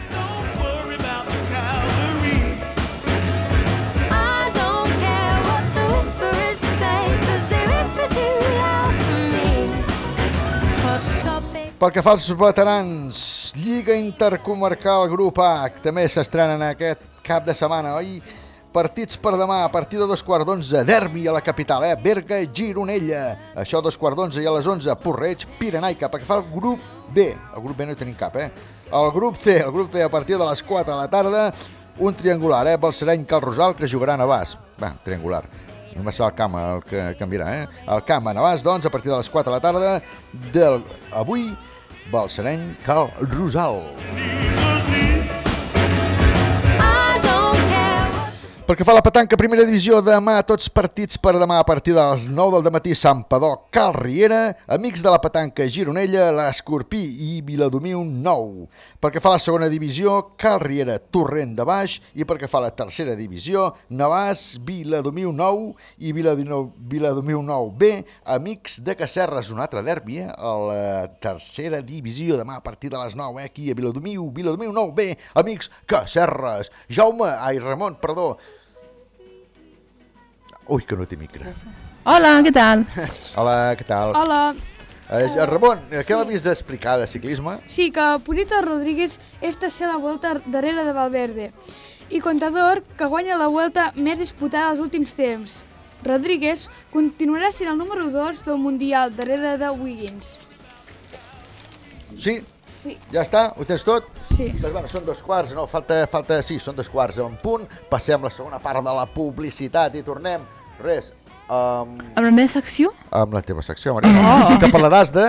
Pel que fa als veterans, Lliga Intercomarcal Grup A, que també s'estrenen aquest cap de setmana, oi? Partits per demà, a partir de dos quarts d'onze, derbi a la capital, eh? Berga Gironella. Això dos quarts d'onze i a les onze, Porreig, Pirenaica. Pel que fa al grup B, el grup B no hi tenim cap, eh? El grup C, el grup C a partir de les 4 de la tarda, un triangular, eh? Balsareny, Cal Rosal, que jugaran a Bas. Va, triangular. Només serà el camp el que canviarà, eh? El camp a Navàs, doncs, a partir de les 4 de la tarda del avui, Balsareny, Cal Rosal. Pel que fa la petanca primera divisió, demà tots partits per demà a partir de les 9 del matí Sant Padó, Cal Riera, Amics de la petanca Gironella, l'Escorpí i Viladomiu 9. Pel que fa la segona divisió, Cal Riera, Torrent de Baix i pel que fa la tercera divisió, Navàs, Viladomiu 9 i Viladomiu 9B, Amics de Cacerres, un altre derbi, eh? a la tercera divisió demà a partir de les 9, eh? aquí a Viladomiu, Viladomiu 9B, Amics Cacerres. Jaume, ai Ramon, perdó, Ui, que no té micro. Hola, què tal? [LAUGHS] Hola, què tal? Hola. Eh, Ramon, eh, què m'havies d'explicar de ciclisme? Sí, que Purito Rodríguez és tercer la volta darrere de Valverde i Contador, que guanya la volta més disputada dels últims temps. Rodríguez continuarà sent el número 2 del Mundial darrere de Wiggins. Sí? Sí. Ja està? Ho tens tot? Sí. Doncs bueno, són dos quarts, no? Falta, falta, sí, són dos quarts en punt. Passem la segona part de la publicitat i tornem, res, um, Amb la meva secció? amb la teva secció, Marina. Oh. Que parlaràs de...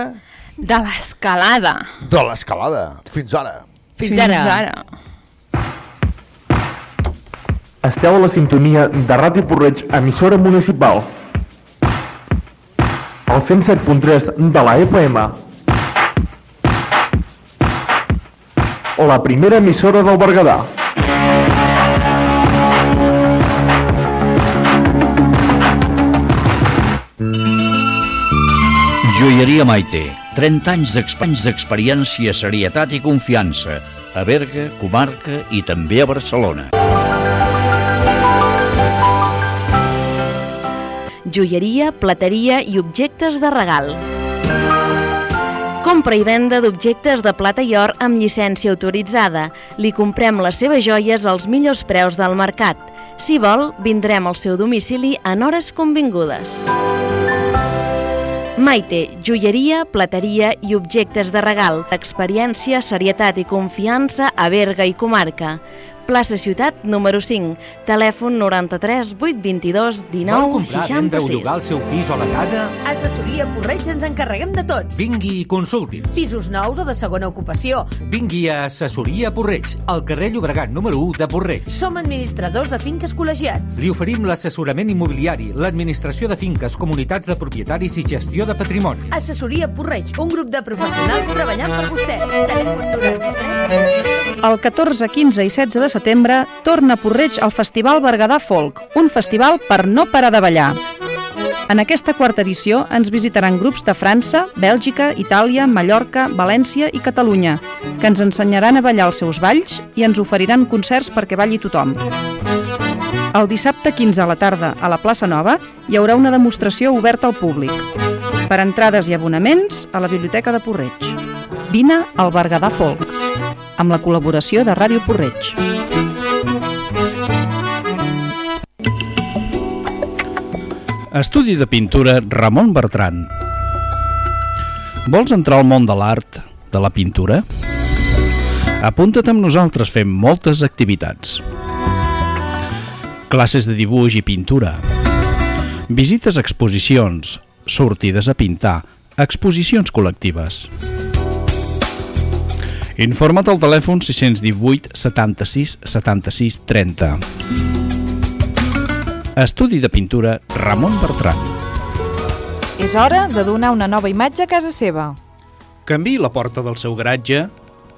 De l'escalada. De l'escalada. Fins ara. Fins ara. ara. Esteu a la sintonia de Ràdio Porreig, emissora municipal. El 107.3 de la FM. La primera emissora del Berguedà. Joieria Maite, 30 anys d'expanys d'experiència, serietat i confiança, a Berga, comarca i també a Barcelona. Joieria, plateria i objectes de regal. Compra i venda d'objectes de plata i or amb llicència autoritzada. Li comprem les seves joies als millors preus del mercat. Si vol, vindrem al seu domicili en hores convingudes. Maite, joieria, plateria i objectes de regal, experiència, serietat i confiança a Berga i comarca. Plaça Ciutat número 5, telèfon 93 822 Vol 19 comprar, vendre o 66. llogar el seu pis o la casa? Assessoria Porreig ens encarreguem de tot. Vingui i consulti. Pisos nous o de segona ocupació. Vingui a Assessoria Porreig, al carrer Llobregat número 1 de Porreig. Som administradors de finques col·legiats. Li oferim l'assessorament immobiliari, l'administració de finques, comunitats de propietaris i gestió de patrimoni. Assessoria Porreig, un grup de professionals treballant per vostè. Telèfon 93. El 14, 15 i 16 de setembre torna a Porreig al Festival Berguedà Folk, un festival per no parar de ballar. En aquesta quarta edició ens visitaran grups de França, Bèlgica, Itàlia, Mallorca, València i Catalunya, que ens ensenyaran a ballar els seus balls i ens oferiran concerts perquè balli tothom. El dissabte 15 a la tarda a la plaça Nova hi haurà una demostració oberta al públic. Per entrades i abonaments a la Biblioteca de Porreig. Vine al Berguedà Folk, amb la col·laboració de Ràdio Porreig. Estudi de pintura Ramon Bertran. Vols entrar al món de l'art, de la pintura? Apunta't amb nosaltres, fem moltes activitats. Classes de dibuix i pintura. Visites a exposicions, sortides a pintar, exposicions col·lectives. Informa't al telèfon 618 76 76 30. Estudi de pintura Ramon Bertran. És hora de donar una nova imatge a casa seva. Canvi la porta del seu garatge,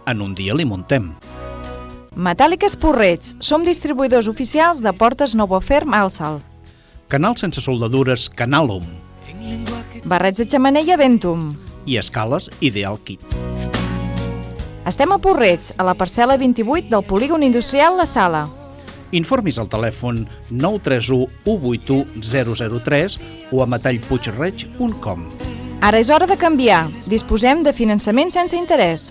en un dia li muntem. Metàl·liques Porreig. Som distribuïdors oficials de portes Novoferm Alsal. Canal sense soldadures Canalum Barrets de xamanella Ventum. i escales Ideal Kit. Estem a Porreig, a la parcel·la 28 del polígon industrial La Sala. Informis al telèfon 931 181 003 o a metallpuigreig.com. Ara és hora de canviar. Disposem de finançament sense interès.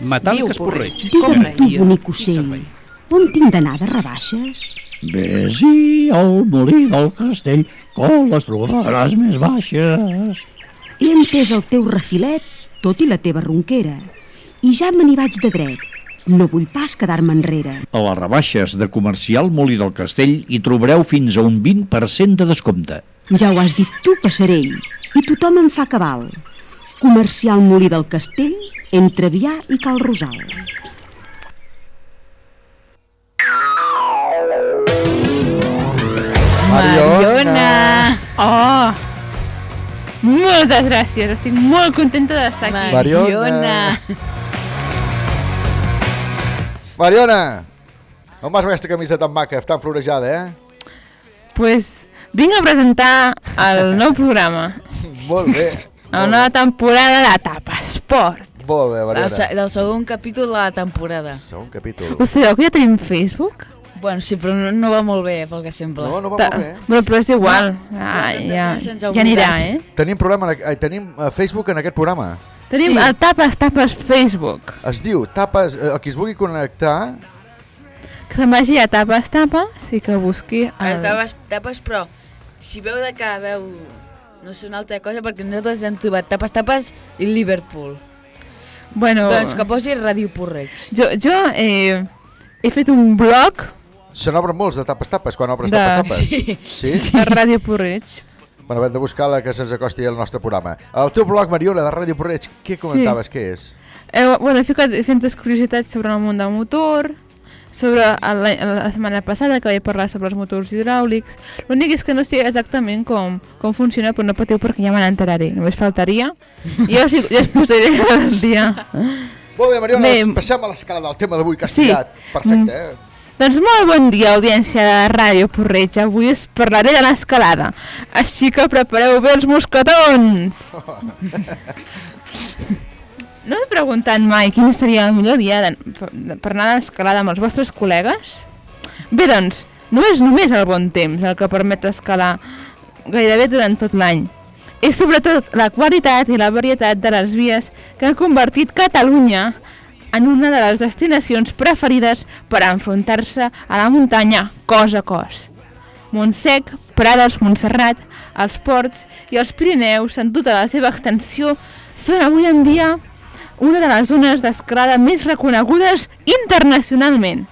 Metàl·liques Porreig. Digue'm tu, bonic ocell, on tinc d'anar de rebaixes? Vés-hi al molí del castell, que les trobaràs més baixes. He entès el teu refilet, tot i la teva ronquera. I ja me n'hi vaig de dret. No vull pas quedar-me enrere. A les rebaixes de Comercial Molí del Castell hi trobareu fins a un 20% de descompte. Ja ho has dit tu, passarell, i tothom en fa cabal. Comercial Molí del Castell, entre Vià i Cal Rosal. Mariona! Oh! Moltes gràcies, estic molt contenta d'estar aquí. Mariona! Mariona! On vas amb aquesta camisa tan maca, tan florejada, eh? Pues vinc a presentar el nou programa. Molt bé. La nova temporada de Tapa Esport. Molt bé, Del, Mariona. se- del segon capítol de la temporada. Segon capítol. Ho sabeu que ja tenim Facebook? Bueno, sí, però no, no va molt bé, pel que sembla. No, no va Ta- molt bé. Bueno, però és igual. Ah, Tenim- ja, ha ja anirà, eh? Tenim problema, ai, tenim eh, Facebook en aquest programa. Tenim Sí. el Tapes Tapes Facebook. Es diu Tapes... Eh, el qui es vulgui connectar... Que se'n vagi a Tapes Tapes i que busqui... El... El... Tapes, tapes, però si veu de que veu, no sé, una altra cosa, perquè nosaltres hem trobat tapes, tapes i Liverpool. Bueno, Doncs que posi Ràdio Porreig. jo, jo eh, he fet un blog Se n'obren molts de tapes-tapes quan obres De- tapes-tapes. Sí. Sí? [LAUGHS] de Ràdio Porreig. Bueno, hem de buscar la que se'ns acosti al nostre programa. El teu blog, Mariona, de Ràdio Porreig, què comentaves? Què és? Eh, bueno, he ficat diferents curiositats sobre el món del motor, sobre la, la setmana passada que vaig parlar sobre els motors hidràulics. L'únic és que no sé exactament com, com funciona, però no patiu perquè ja me n'enteraré. Només faltaria. Us, ja us posaré dia. Molt bé, Mariona. Bé. passem a l'escala del tema d'avui, que has Sí. tirat. Perfecte, eh? Doncs molt bon dia, audiència de Ràdio Porreig. Avui us parlaré de l'escalada. Així que prepareu bé els mosquetons! [LAUGHS] No he preguntat mai quin seria el millor dia de, per, per anar a l'escalada amb els vostres col·legues? Bé, doncs, no és només el bon temps el que permet escalar gairebé durant tot l'any. És sobretot la qualitat i la varietat de les vies que han convertit Catalunya en una de les destinacions preferides per enfrontar-se a la muntanya cos a cos. Montsec, Prades, Montserrat, els Ports i els Pirineus, en tota la seva extensió, són avui en dia una de les zones d'escalada més reconegudes internacionalment.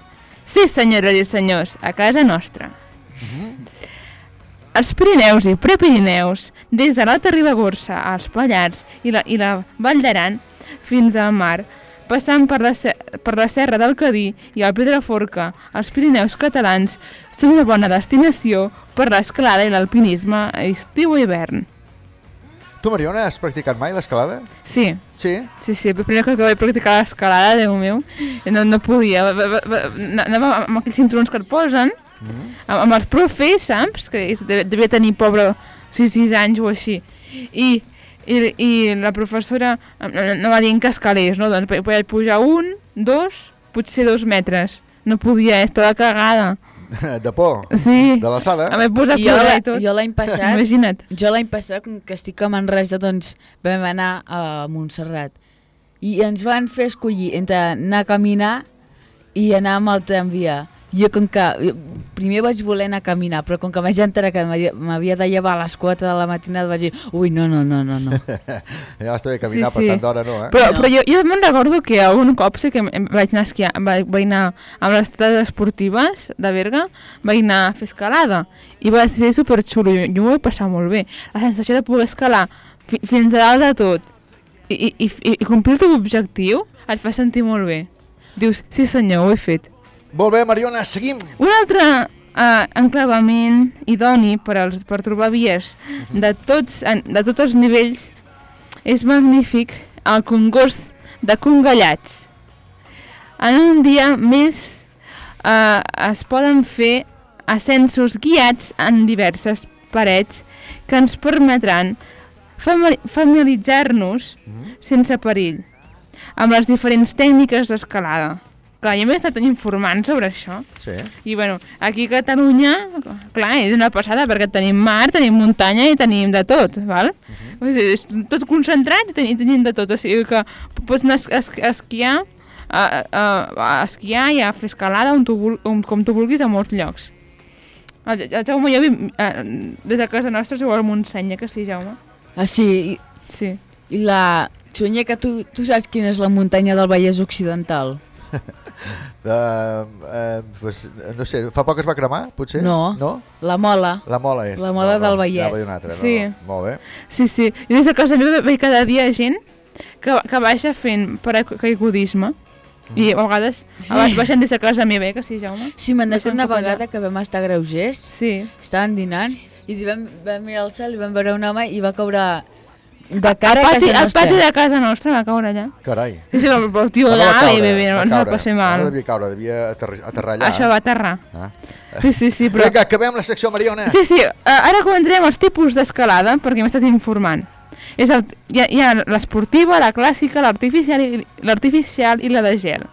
Sí, senyores i senyors, a casa nostra. Els Pirineus i Prepirineus, des de l'Alta Ribagorça als Pallars i la, i la Vall d'Aran fins al mar, passant per la, per la Serra del Cadí i el Pedraforca, els Pirineus catalans són una bona destinació per l'escalada i l'alpinisme a estiu i hivern. Tu, Mariona, has practicat mai l'escalada? Sí. Sí? Sí, sí, el primer cop que vaig practicar l'escalada, Déu meu, no, no podia. Va- va- va- Anava amb aquells cinturons que et posen, Mm. amb, els profes, saps? Que devia tenir, pobre, 6, anys o així. I, i, i la professora em- anava dient que escalés, no? Doncs vaig pujar un, dos, potser dos metres. No podia, eh, estava cagada. [LAUGHS] De por? Sí. De l'alçada? Em vaig posar a jo, i tot. jo l'any passat, Imagina't. jo l'any passat, com que estic a Manresa, doncs vam anar a Montserrat. I ens van fer escollir entre anar a caminar i anar amb el tramvia. Jo com que primer vaig voler anar a caminar, però com que vaig entrar que m'havia- de llevar a les 4 de la matinada vaig dir, ui, no, no, no, no, no. [LAUGHS] ja està bé caminar per tant d'hora, no, eh? Però, però jo, jo me'n recordo que algun cop sí que em- vaig anar a esquiar, vaig, vaig anar amb les estrades esportives de Berga, vaig anar a fer escalada i va ser superxulo, jo, jo m'ho vaig passar molt bé. La sensació de poder escalar fi, fins a dalt de tot i, i, i, i complir el teu objectiu et fa sentir molt bé. Dius, sí senyor, ho he fet. Molt bé, Mariona, seguim. Un altre uh, enclavament idoni per, als, per trobar vies de tots, de tots els nivells és magnífic el concurs de congallats. En un dia més uh, es poden fer ascensos guiats en diverses parets que ens permetran fami- familiaritzar-nos sense perill amb les diferents tècniques d'escalada. Clar, jo m'he estat informant sobre això. Sí. I bueno, aquí a Catalunya, clar, és una passada perquè tenim mar, tenim muntanya i tenim de tot, val? Uh -huh. és, és tot concentrat i tenim, tenim de tot, o sigui que pots anar a, es, a, a esquiar, a, a, a esquiar i a fer escalada on tu, vul- on, com tu vulguis a molts llocs. El, el Jaume jo vim, eh, des de casa nostra sou al Montseny, eh, que sí, Jaume? Ah, sí? I, sí. I la... Xonyeca, tu, tu saps quina és la muntanya del Vallès Occidental? [LAUGHS] Uh, uh, pues, no sé, fa poc es va cremar, potser? No. No? La Mola. La Mola és. La Mola no, del no, Vallès. anava altra, Sí. no, no. Molt bé. Sí, sí. I des de casa meva veig cada dia gent que, que baixa fent paracaigudisme. I a vegades Sí. sí. baixen des de casa meva, eh, que sí, Jaume? Sí, me'n Baixen una cap allà. vegada que vam estar Greugers. Sí. Estàvem dinant i vam, vam mirar al cel i vam veure un home i va caure de cara al a pati, casa al nostra. pati de casa nostra va caure allà. Carai. Sí, sí, el, el tio no caure, i bé, bé, no, va no va passar No mal. devia caure, devia aterrar allà. Això va aterrar. Ah. Sí, sí, sí, però... Vinga, acabem la secció, Mariona. Sí, sí, eh, ara comentarem els tipus d'escalada, perquè m'estàs informant. És el, hi ha, hi ha l'esportiva, la clàssica, l'artificial i, i la de gel.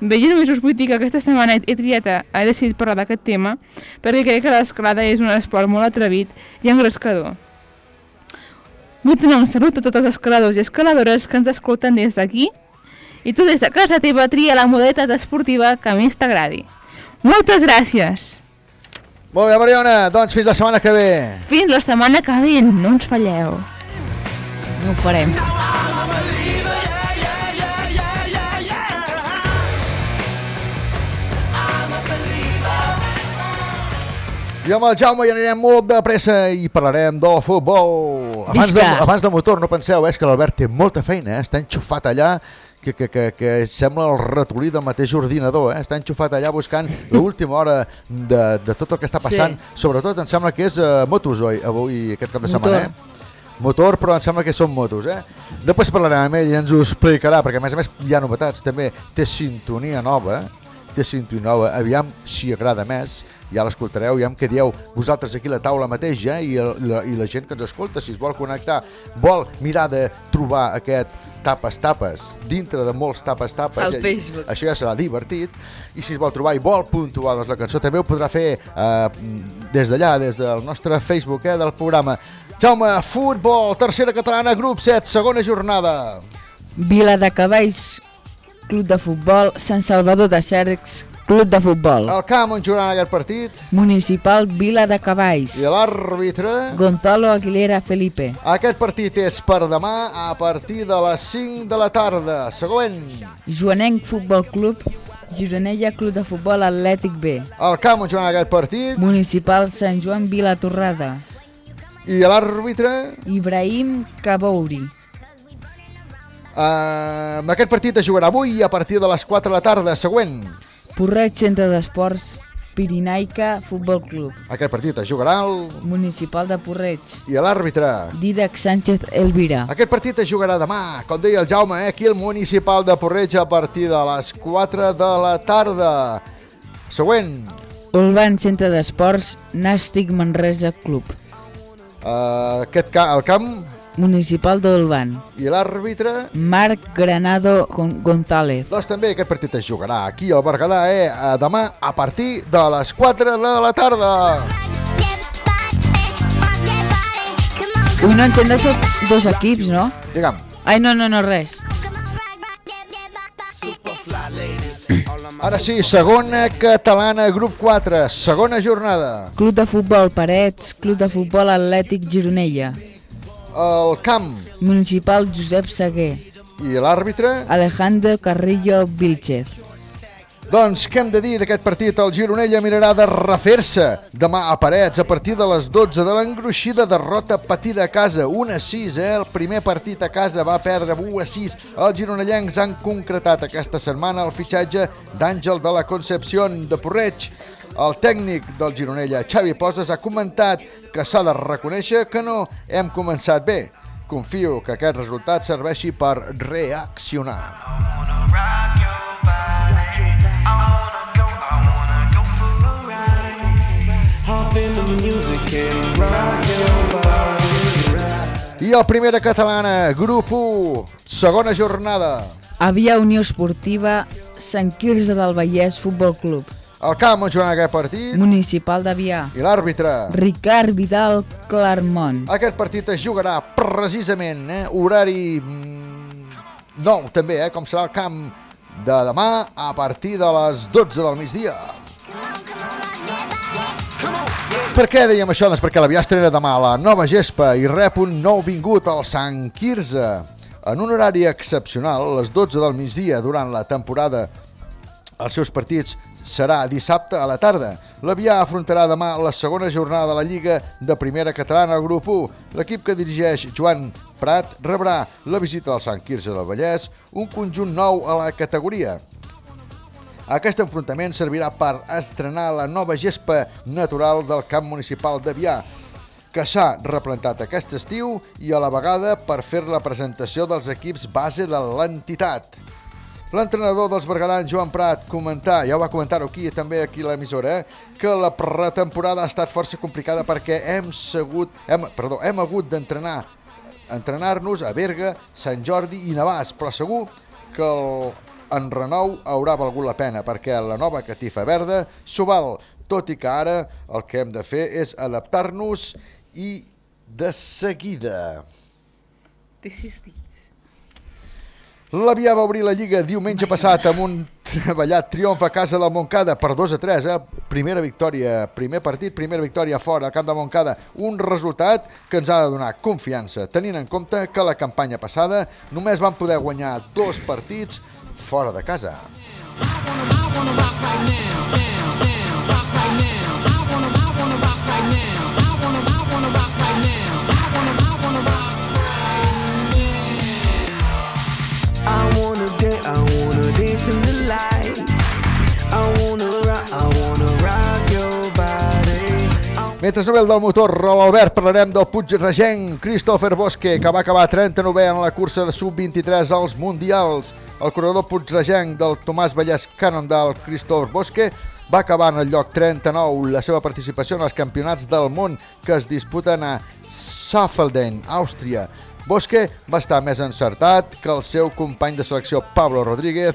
Bé, jo només us vull dir que aquesta setmana he, he triat, a- he decidit parlar d'aquest tema, perquè crec que l'escalada és un esport molt atrevit i engrescador. Vull donar un salut a tots els escaladors i escaladores que ens escolten des d'aquí i tu des de casa teva tria la modalitat esportiva que més t'agradi. Moltes gràcies! Molt bé, Mariona, doncs fins la setmana que ve. Fins la setmana que ve, no ens falleu. No ho farem. I amb el Jaume hi anirem molt de pressa i parlarem del futbol. Abans de, abans de motor, no penseu, eh, és que l'Albert té molta feina, eh? està enxufat allà, que, que, que, que sembla el ratolí del mateix ordinador, eh? està enxufat allà buscant [LAUGHS] l'última hora de, de tot el que està passant. Sí. Sobretot em sembla que és uh, motos, oi, avui, aquest cap de Motor. setmana, eh? motor, però em sembla que són motos, eh? Després parlarem amb ell i ens ho explicarà, perquè a més a més hi ha novetats, també té sintonia nova, té sintonia nova, aviam si agrada més, ja l'escoltareu, aviam què dieu vosaltres aquí a la taula mateix, eh? I, el- la, i la gent que ens escolta, si es vol connectar, vol mirar de trobar aquest tapes-tapes, dintre de molts tapes-tapes, Al eh, Facebook. això ja serà divertit, i si es vol trobar i vol puntuar doncs, la cançó, també ho podrà fer eh, des d'allà, des del nostre Facebook eh, del programa. Jaume, futbol, tercera catalana, grup 7, segona jornada. Vila de Cavalls, Club de Futbol, Sant Salvador de Cercs, Club de Futbol. El camp on jugaran aquest partit Municipal Vila de Cavalls. i l'àrbitre... Gonzalo Aguilera Felipe. Aquest partit és per demà a partir de les 5 de la tarda. Següent. Joanenc Futbol Club, Gironella Club de Futbol Atlètic B. El camp on jugarà aquest partit. Municipal Sant Joan Vilatorrada. I l'àrbitre? Ibrahim Kabouri. Uh, aquest partit es jugarà avui a partir de les 4 de la tarda. Següent. Porreig Centre d'Esports Pirinaica Futbol Club. Aquest partit es jugarà al... Municipal de Porreig. I l'àrbitre? Didac Sánchez Elvira. Aquest partit es jugarà demà, com deia el Jaume, eh? aquí al Municipal de Porreig a partir de les 4 de la tarda. Següent. Olban Centre d'Esports Nàstic Manresa Club. Uh, aquest ca el camp Municipal d'Olban. i l'àrbitre... Marc Granado Gon- González. Doncs també aquest partit es jugarà aquí al Berguedà, eh? eh, demà a partir de les 4 de la tarda. Ui, no ens hem de ser dos equips, no? Digue'm. Ai, no, no, no, res. [CLEARS THROAT] Ara sí, segona catalana, grup 4, segona jornada. Club de Futbol Parets, Club de Futbol Atlètic Gironella. El camp. Municipal Josep Seguer. I l'àrbitre? Alejandro Carrillo Vilchez. Doncs què hem de dir d'aquest partit? El Gironella mirarà de refer-se demà a Parets a partir de les 12 de l'engruixida derrota patida a casa, 1 a 6, eh? El primer partit a casa va perdre 1 a 6. Els gironellencs han concretat aquesta setmana el fitxatge d'Àngel de la Concepción de Porreig. El tècnic del Gironella, Xavi Poses, ha comentat que s'ha de reconèixer que no hem començat bé. Confio que aquest resultat serveixi per reaccionar. I el primera catalana, grup 1, segona jornada. Havia Unió Esportiva Sant Quirze del Vallès Futbol Club. El camp on jugarà aquest partit. Municipal d'Avià. I l'àrbitre. Ricard Vidal Clermont. Aquest partit es jugarà precisament, eh? horari mm, nou també, eh? com serà el camp de demà a partir de les 12 del migdia. Per què dèiem això? Doncs perquè l'Avià estrena demà la nova gespa i rep un nou vingut al Sant Quirze. En un horari excepcional, a les 12 del migdia durant la temporada, els seus partits serà dissabte a la tarda. L'Avià afrontarà demà la segona jornada de la Lliga de Primera Catalana al grup 1. L'equip que dirigeix Joan Prat rebrà la visita del Sant Quirze del Vallès, un conjunt nou a la categoria. Aquest enfrontament servirà per estrenar la nova gespa natural del camp municipal d'Avià, que s'ha replantat aquest estiu i a la vegada per fer la presentació dels equips base de l'entitat. L'entrenador dels bergadans, Joan Prat, comentar, ja ho va comentar aquí també aquí a l'emissora, eh, que la pretemporada ha estat força complicada perquè hem segut, hem, perdó, hem hagut d'entrenar entrenar-nos a Berga, Sant Jordi i Navàs, però segur que el enrenou haurà valgut la pena perquè la nova catifa verda s'ho val, tot i que ara el que hem de fer és adaptar-nos i de seguida. L'Avià va obrir la Lliga diumenge passat amb un treballat triomf a casa del Montcada per 2 a 3, eh? primera victòria, primer partit, primera victòria fora al camp de Montcada, un resultat que ens ha de donar confiança, tenint en compte que la campanya passada només van poder guanyar dos partits fora de casa. I wanna dance, in the lights. I wanna rock. Mentre no ve el del motor, a l'Albert, parlarem del Puig Regent, Christopher Bosque, que va acabar 39è en la cursa de sub-23 als Mundials. El corredor Puig Regent del Tomàs Vallès Cannondale, Christopher Bosque, va acabar en el lloc 39 la seva participació en els campionats del món que es disputen a Saffelden, Àustria. Bosque va estar més encertat que el seu company de selecció Pablo Rodríguez,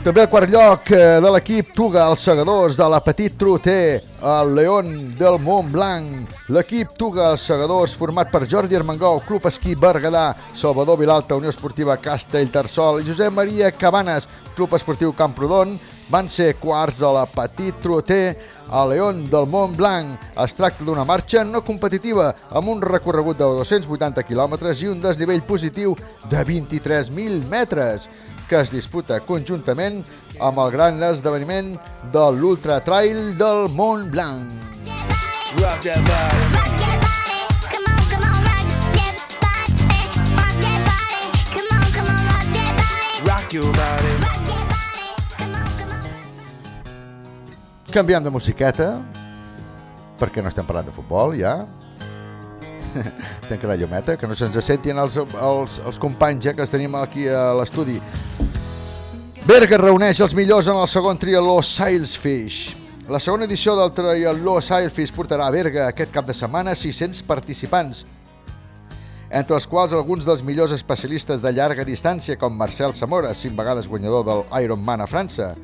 També al quart lloc eh, de l'equip Tuga, els segadors de la Petit Troter, el León del Mont Blanc. L'equip Tuga, els segadors, format per Jordi Armengou, Club Esquí Berguedà, Salvador Vilalta, Unió Esportiva Castellterçol i Josep Maria Cabanes, Club Esportiu Camprodon, van ser quarts a la Petit Troter a León del Mont Blanc. Es tracta d'una marxa no competitiva amb un recorregut de 280 quilòmetres i un desnivell positiu de 23.000 metres que es disputa conjuntament amb el gran esdeveniment de l'Ultra Trail del Mont Blanc. Rock that body. Canviant de musiqueta, perquè no estem parlant de futbol, ja. [LAUGHS] Tanca la llumeta, que no se'ns sentin els, els, els companys ja que els tenim aquí a l'estudi. Berga reuneix els millors en el segon triatló Sailfish. La segona edició del triatló Sailfish portarà a Berga aquest cap de setmana 600 participants, entre els quals alguns dels millors especialistes de llarga distància com Marcel Zamora, cinc vegades guanyador del Ironman a França.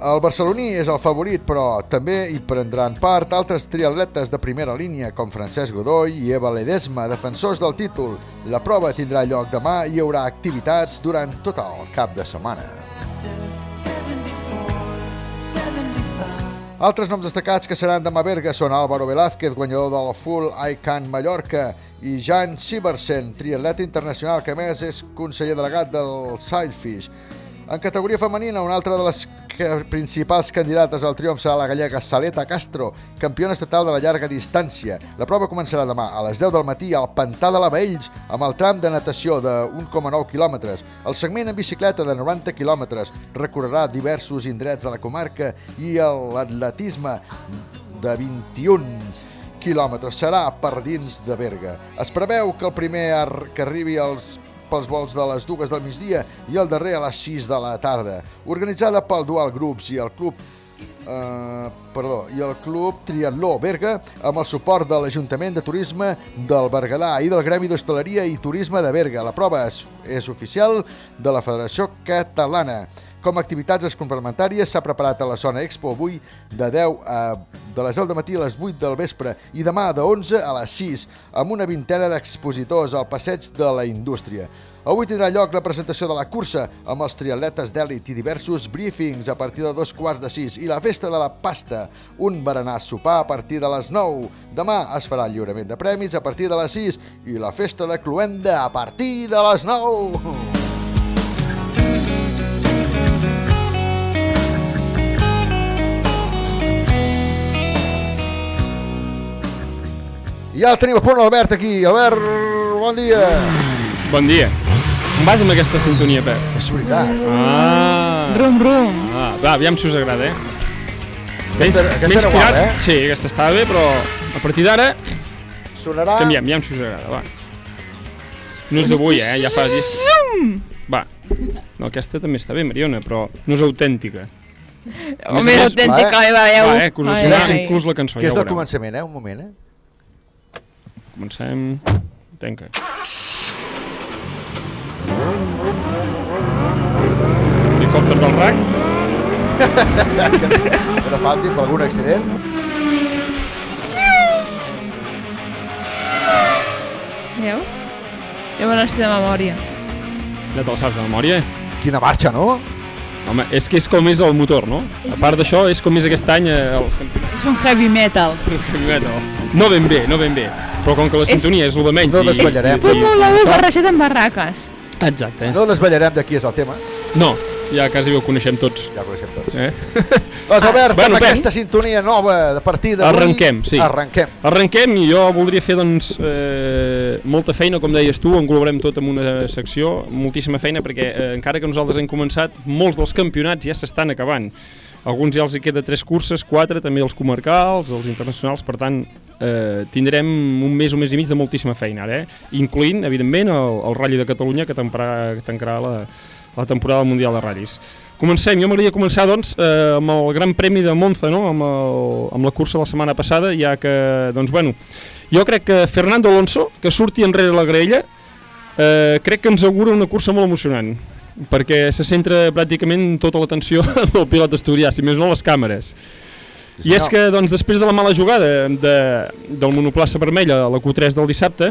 El barceloní és el favorit, però també hi prendran part altres triatletes de primera línia com Francesc Godoy i Eva Ledesma, defensors del títol. La prova tindrà lloc demà i hi haurà activitats durant tot el cap de setmana. Altres noms destacats que seran demà a Berga són Álvaro Velázquez, guanyador del Full Icon Mallorca, i Jan Siversen, triatleta internacional que més és conseller delegat del Sidefish. En categoria femenina, una altra de les principals candidates al triomf serà la gallega Saleta Castro, campiona estatal de la llarga distància. La prova començarà demà a les 10 del matí al Pantà de la Baells amb el tram de natació de 1,9 quilòmetres. El segment en bicicleta de 90 quilòmetres recorrerà diversos indrets de la comarca i l'atletisme de 21 quilòmetres serà per dins de Berga. Es preveu que el primer que arribi als pels vols de les dues del migdia i el darrer a les 6 de la tarda. Organitzada pel Dual Groups i el Club eh, perdó, i el Club Triatló Berga amb el suport de l'Ajuntament de Turisme del Berguedà i del Gremi d'Hostaleria i Turisme de Berga. La prova és, és oficial de la Federació Catalana. Com a activitats complementàries s'ha preparat a la zona Expo avui de 10 a, de les 10 de matí a les 8 del vespre i demà de 11 a les 6 amb una vintena d'expositors al passeig de la indústria. Avui tindrà lloc la presentació de la cursa amb els triatletes d'èlit i diversos briefings a partir de dos quarts de sis i la festa de la pasta, un berenar sopar a partir de les 9. Demà es farà el lliurament de premis a partir de les 6 i la festa de Cluenda a partir de les 9. Ja el tenim a punt l'Albert aquí. Albert, bon dia. Bon dia. On vas amb aquesta sintonia, Pep? És veritat. Ah. Rum, rum. Ah, va, aviam si us agrada, eh? Aquesta- aquesta era inspirat- guapa, eh? Sí, aquesta estava bé, però a partir d'ara... Sonarà... Canviem, aviam si us agrada, va. No és d'avui, eh? Ja fa dies... Va. No, aquesta també està bé, Mariona, però no és autèntica. Home, més és autèntica, va, eh, va, ho- Va, eh, que us inclús la cançó, Que ja és ho del veureu. començament, eh? Un moment, eh? Comencem... Tenca. Helicòpter del RAC. que no falti per algun accident. Veus? Ja me l'has de memòria. Ja te'l saps de memòria? Quina marxa, no? Home, és que és com és el motor, no? A part d'això, és com és aquest any eh, els campionats. És un heavy metal. [LAUGHS] Heavy metal. No ben bé, no ben bé. Però com que la És- sintonia és el de menys... No desballarem. i- Fórmula 1 això- barrejat amb barraques. Exacte. No desballarem de qui és el tema. No, ja quasi ho coneixem tots. Ja ho coneixem tots. Eh? [LAUGHS] Doncs Albert, Bueno, amb Pep. aquesta sintonia nova de partir d'avui... Arrenquem, sí. Arrenquem. Arrenquem i jo voldria fer doncs, eh, molta feina, com deies tu, englobarem tot en una secció, moltíssima feina, perquè eh, encara que nosaltres hem començat, molts dels campionats ja s'estan acabant. Alguns ja els hi queda tres curses, quatre, també els comarcals, els internacionals, per tant, eh, tindrem un mes o mes i mig de moltíssima feina ara, eh? incloent, evidentment, el, el Rally de Catalunya, que tancarà, que tancarà la, la temporada mundial de ratllis. Comencem, jo m'agradaria començar doncs, eh, amb el Gran Premi de Monza, no? amb, el, amb la cursa la setmana passada, ja que, doncs, bueno, jo crec que Fernando Alonso, que surti enrere la graella, eh, crec que ens augura una cursa molt emocionant. perquè se centra pràcticament tota l'atenció [LAUGHS] del pilot asturià, si més no les càmeres. I és que, doncs, després de la mala jugada de, del monoplaça vermella a la Q3 del dissabte,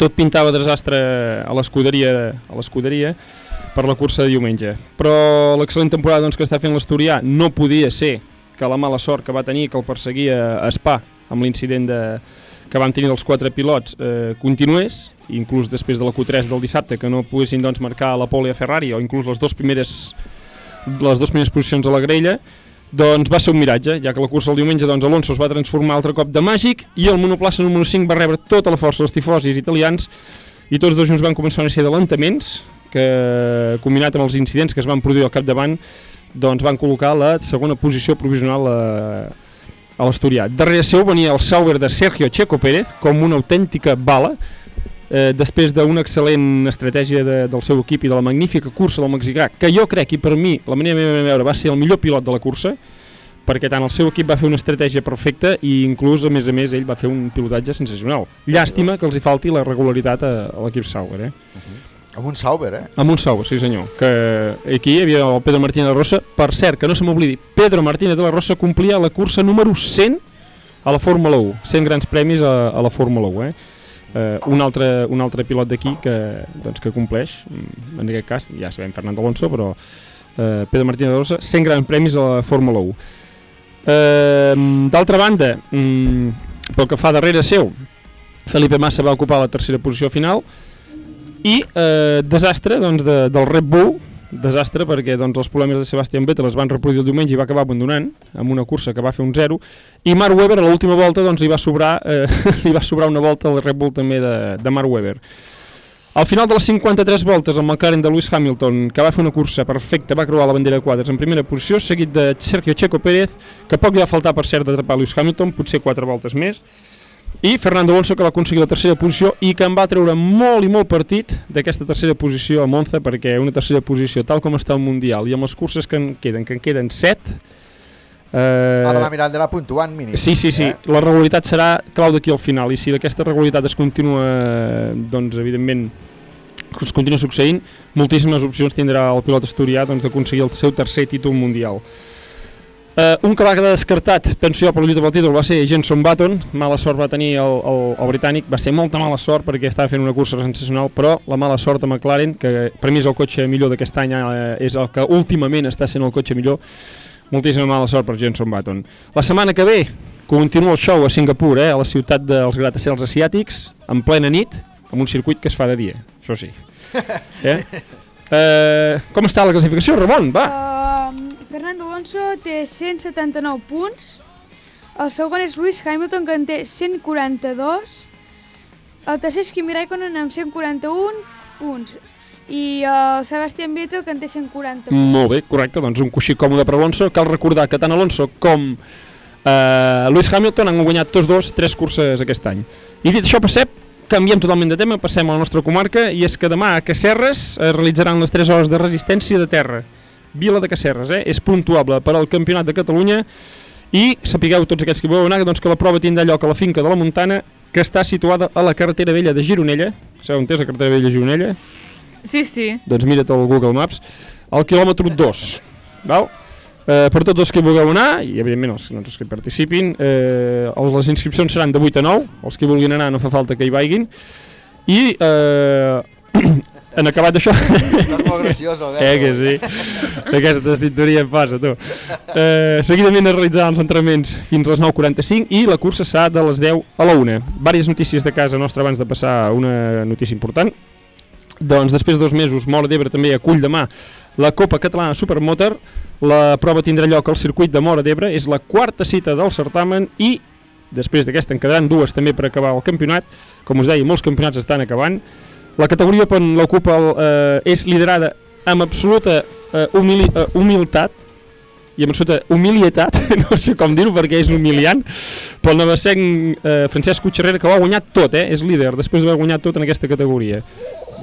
tot pintava desastre a l'escuderia a l'escuderia per la cursa de diumenge. Però l'excel·lent temporada doncs, que està fent l'Asturià no podia ser que la mala sort que va tenir, que el perseguia a Spa, amb l'incident de, que van tenir els quatre pilots, eh, continués, inclús després de la Q3 del dissabte, que no poguessin doncs, marcar la pole a Ferrari, o inclús les dues primeres, les dues primeres posicions a la grella, doncs va ser un miratge, ja que la cursa el diumenge doncs, Alonso es va transformar altre cop de màgic i el monoplaça número 5 va rebre tota la força dels tifosis italians i tots dos junts van començar una sèrie d'alentaments que, combinat amb els incidents que es van produir al capdavant, doncs van col·locar la segona posició provisional a, a l'Asturià. Darrere seu venia el Sauber de Sergio Checo Pérez com una autèntica bala, eh, després d'una excel·lent estratègia de, del seu equip i de la magnífica cursa del mexicà, que jo crec, i per mi, la manera meva de veure, va ser el millor pilot de la cursa, perquè tant el seu equip va fer una estratègia perfecta i inclús, a més a més, ell va fer un pilotatge sensacional. Llàstima que els hi falti la regularitat a, a l'equip Sauber, eh? Uh -huh. Amb un Sauber, eh? Amb un Sauber, sí senyor. Que aquí hi havia el Pedro Martínez de la Rosa. Per cert, que no se m'oblidi, Pedro Martínez de la Rosa complia la cursa número 100 a la Fórmula 1. 100 grans premis a, a la Fórmula 1, eh? Uh, un, altre, un altre pilot d'aquí que, doncs, que compleix, mm, en aquest cas, ja sabem Fernando Alonso, però uh, Pedro Martínez de Rosa, 100 grans premis a la Fórmula 1. Uh, D'altra banda, um, pel que fa darrere seu, Felipe Massa va ocupar la tercera posició final, i eh, desastre doncs, de, del Red Bull. Desastre perquè doncs, els problemes de Sebastian Vettel es van reproduir el diumenge i va acabar abandonant amb una cursa que va fer un 0 i Mark Webber a l'última volta doncs, li, va sobrar, eh, [LAUGHS] li va sobrar una volta al Red Bull també de, de Mark Webber. Al final de les 53 voltes el McLaren de Lewis Hamilton que va fer una cursa perfecta va creuar la bandera de quadres en primera posició seguit de Sergio Checo Pérez que poc li va faltar per cert d'atrapar Lewis Hamilton potser 4 voltes més i Fernando Alonso que va aconseguir la tercera posició i que en va treure molt i molt partit d'aquesta tercera posició a Monza perquè una tercera posició tal com està el Mundial i amb les curses que en queden, que en queden 7 eh... ha d'anar mirant d'anar puntuant mínim sí, sí, sí, eh? la regularitat serà clau d'aquí al final i si aquesta regularitat es continua doncs evidentment es continua succeint moltíssimes opcions tindrà el pilot asturià doncs, d'aconseguir el seu tercer títol mundial Uh, un que va quedar descartat, penso jo, per la lluita pel títol, va ser Jenson Button. Mala sort va tenir el, el, el britànic. Va ser molta mala sort perquè estava fent una cursa sensacional, però la mala sort de McLaren, que per mi és el cotxe millor d'aquest any, uh, és el que últimament està sent el cotxe millor, moltíssima mala sort per Jenson Button. La setmana que ve continua el show a Singapur, eh, a la ciutat dels gratacels asiàtics, en plena nit, amb un circuit que es fa de dia, això sí. [LAUGHS] Eh? Uh, com està la classificació, Ramon? Va! Uh, Fernando Alonso té 179 punts, el segon és Lewis Hamilton, que en té 142, el tercer és Kimi Raikkonen amb 141 punts, i el Sebastian Vettel, que en té 140 punts. Molt bé, correcte, doncs un coixí còmode per Alonso. Cal recordar que tant Alonso com eh, Lewis Hamilton han guanyat tots dos tres curses aquest any. I dit això, passem, canviem totalment de tema, passem a la nostra comarca, i és que demà a Cacerres es realitzaran les 3 hores de resistència de terra. Vila de Cacerres, eh? és puntuable per al Campionat de Catalunya i sapigueu tots aquells que voleu anar doncs, que la prova tindrà lloc a la finca de la Montana que està situada a la carretera vella de Gironella sabeu on és la carretera vella de Gironella? Sí, sí. Doncs mira't al Google Maps al quilòmetre 2 val? Eh, per tots els que vulgueu anar i evidentment els, doncs, els que participin eh, les inscripcions seran de 8 a 9 els que vulguin anar no fa falta que hi vagin i eh, en acabat d'això... Estàs molt graciós, Albert. Eh, que sí. Aquesta cinturia em passa, tu. Eh, seguidament es realitzaran els entrenaments fins a les 9.45 i la cursa serà de les 10 a la 1. Vàries notícies de casa nostra abans de passar una notícia important. Doncs després de dos mesos, Mora d'Ebre també acull demà la Copa Catalana Supermotor. La prova tindrà lloc al circuit de Mora d'Ebre. És la quarta cita del certamen i després d'aquesta en quedaran dues també per acabar el campionat. Com us deia, molts campionats estan acabant. La categoria on l'ocupa eh, és liderada amb absoluta eh, humili eh, humilitat i amb absoluta humilietat, [LAUGHS] no sé com dir-ho perquè és humiliant, pel navassenc eh, Francesc Cutxerrera que ho ha guanyat tot, eh, és líder, després d'haver guanyat tot en aquesta categoria.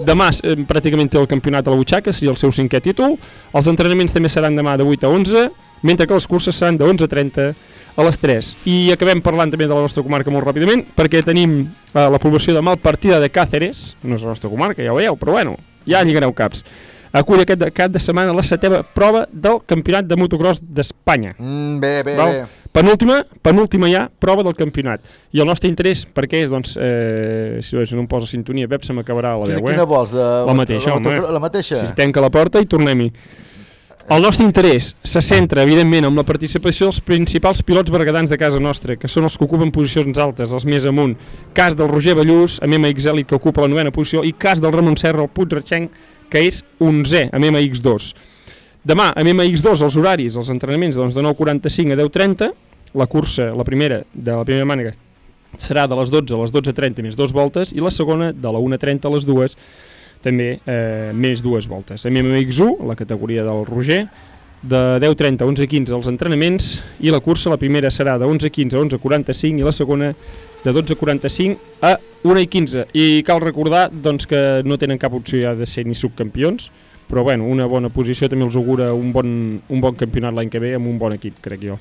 Demà eh, pràcticament té el campionat a la butxaca, seria el seu cinquè títol, els entrenaments també seran demà de 8 a 11, mentre que les curses seran de 11 a 30 a les 3. I acabem parlant també de la nostra comarca molt ràpidament, perquè tenim eh, la població de Malpartida de Càceres, no és la nostra comarca, ja ho veieu, però bueno, ja lligareu caps. acull aquest de- cap de setmana la seteva prova del Campionat de Motocross d'Espanya. Mm, bé, bé, Val? bé. Penúltima, penúltima ja, prova del campionat. I el nostre interès, per què és, doncs, eh, si, no em posa sintonia, Pep, se m'acabarà la Quina- veu, eh? quina vols, de- la mateixa, la home. moto- la mateixa? Si es tanca la porta i tornem-hi. El nostre interès se centra, evidentment, en la participació dels principals pilots bergadans de casa nostra, que són els que ocupen posicions altes, els més amunt. Cas del Roger Ballús, amb MXL, que ocupa la novena posició, i cas del Ramon Serra, el Puigratxenc, que és 11 amb MX2. Demà, amb MX2, els horaris, els entrenaments, doncs, de 9.45 a 10.30, la cursa, la primera, de la primera mànega, serà de les 12 a les 12.30 més dues voltes, i la segona de la 1.30 a les dues, també eh, més dues voltes. Amb MX1, la categoria del Roger, de 10.30 a 11.15 els entrenaments i la cursa, la primera serà de 11.15 a 11.45 i la segona de 12.45 a 1.15 i cal recordar doncs, que no tenen cap opció ja de ser ni subcampions però bueno, una bona posició també els augura un bon, un bon campionat l'any que ve amb un bon equip, crec jo.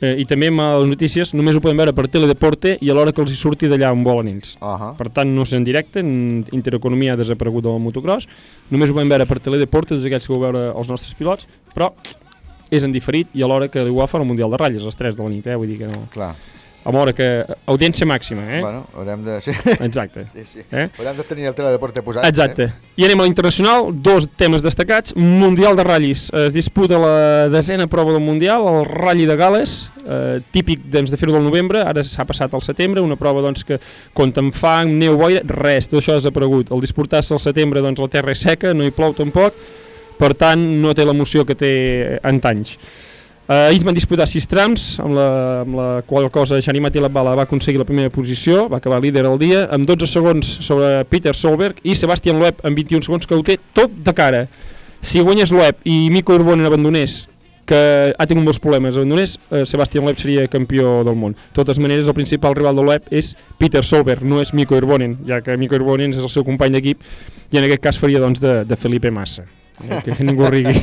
Eh, I també amb les notícies només ho podem veure per Teledeporte i a l'hora que els hi surti d'allà on volen ells. Uh -huh. Per tant, no és en directe, en Intereconomia ha desaparegut del motocross, només ho podem veure per Teledeporte, tots aquells que vau veure els nostres pilots, però és en diferit i a l'hora que igual fan el Mundial de Ratlles, a les 3 de la nit, eh? vull dir que no... Clar. Amb hora que... Audiència màxima, eh? Bueno, haurem de... Sí. Exacte. Sí, sí. Eh? Haurem de tenir el teledeporte posat. Exacte. Eh? I anem a l'internacional, dos temes destacats. Mundial de ratllis. Es disputa la desena prova del Mundial, el Rally de Gales, eh, típic doncs, de fer-ho del novembre, ara s'ha passat al setembre, una prova doncs, que compta amb fang, neu, boira, res, tot això ha desaparegut. El disputar-se al setembre doncs, la terra és seca, no hi plou tampoc, per tant no té l'emoció que té antanys. Eh, es van disputar sis trams, amb la, amb la qual cosa Jani Mati Bala va aconseguir la primera posició, va acabar líder al dia, amb 12 segons sobre Peter Solberg i Sebastian Loeb amb 21 segons, que ho té tot de cara. Si guanyés Loeb i Mico Urbonen abandonés, que ha tingut molts problemes, abandonés, eh, Sebastian Loeb seria campió del món. De totes maneres, el principal rival de Loeb és Peter Solberg, no és Mico Urbonen, ja que Mico Urbonen és el seu company d'equip i en aquest cas faria doncs, de, de Felipe Massa. Eh, que, que ningú rigui.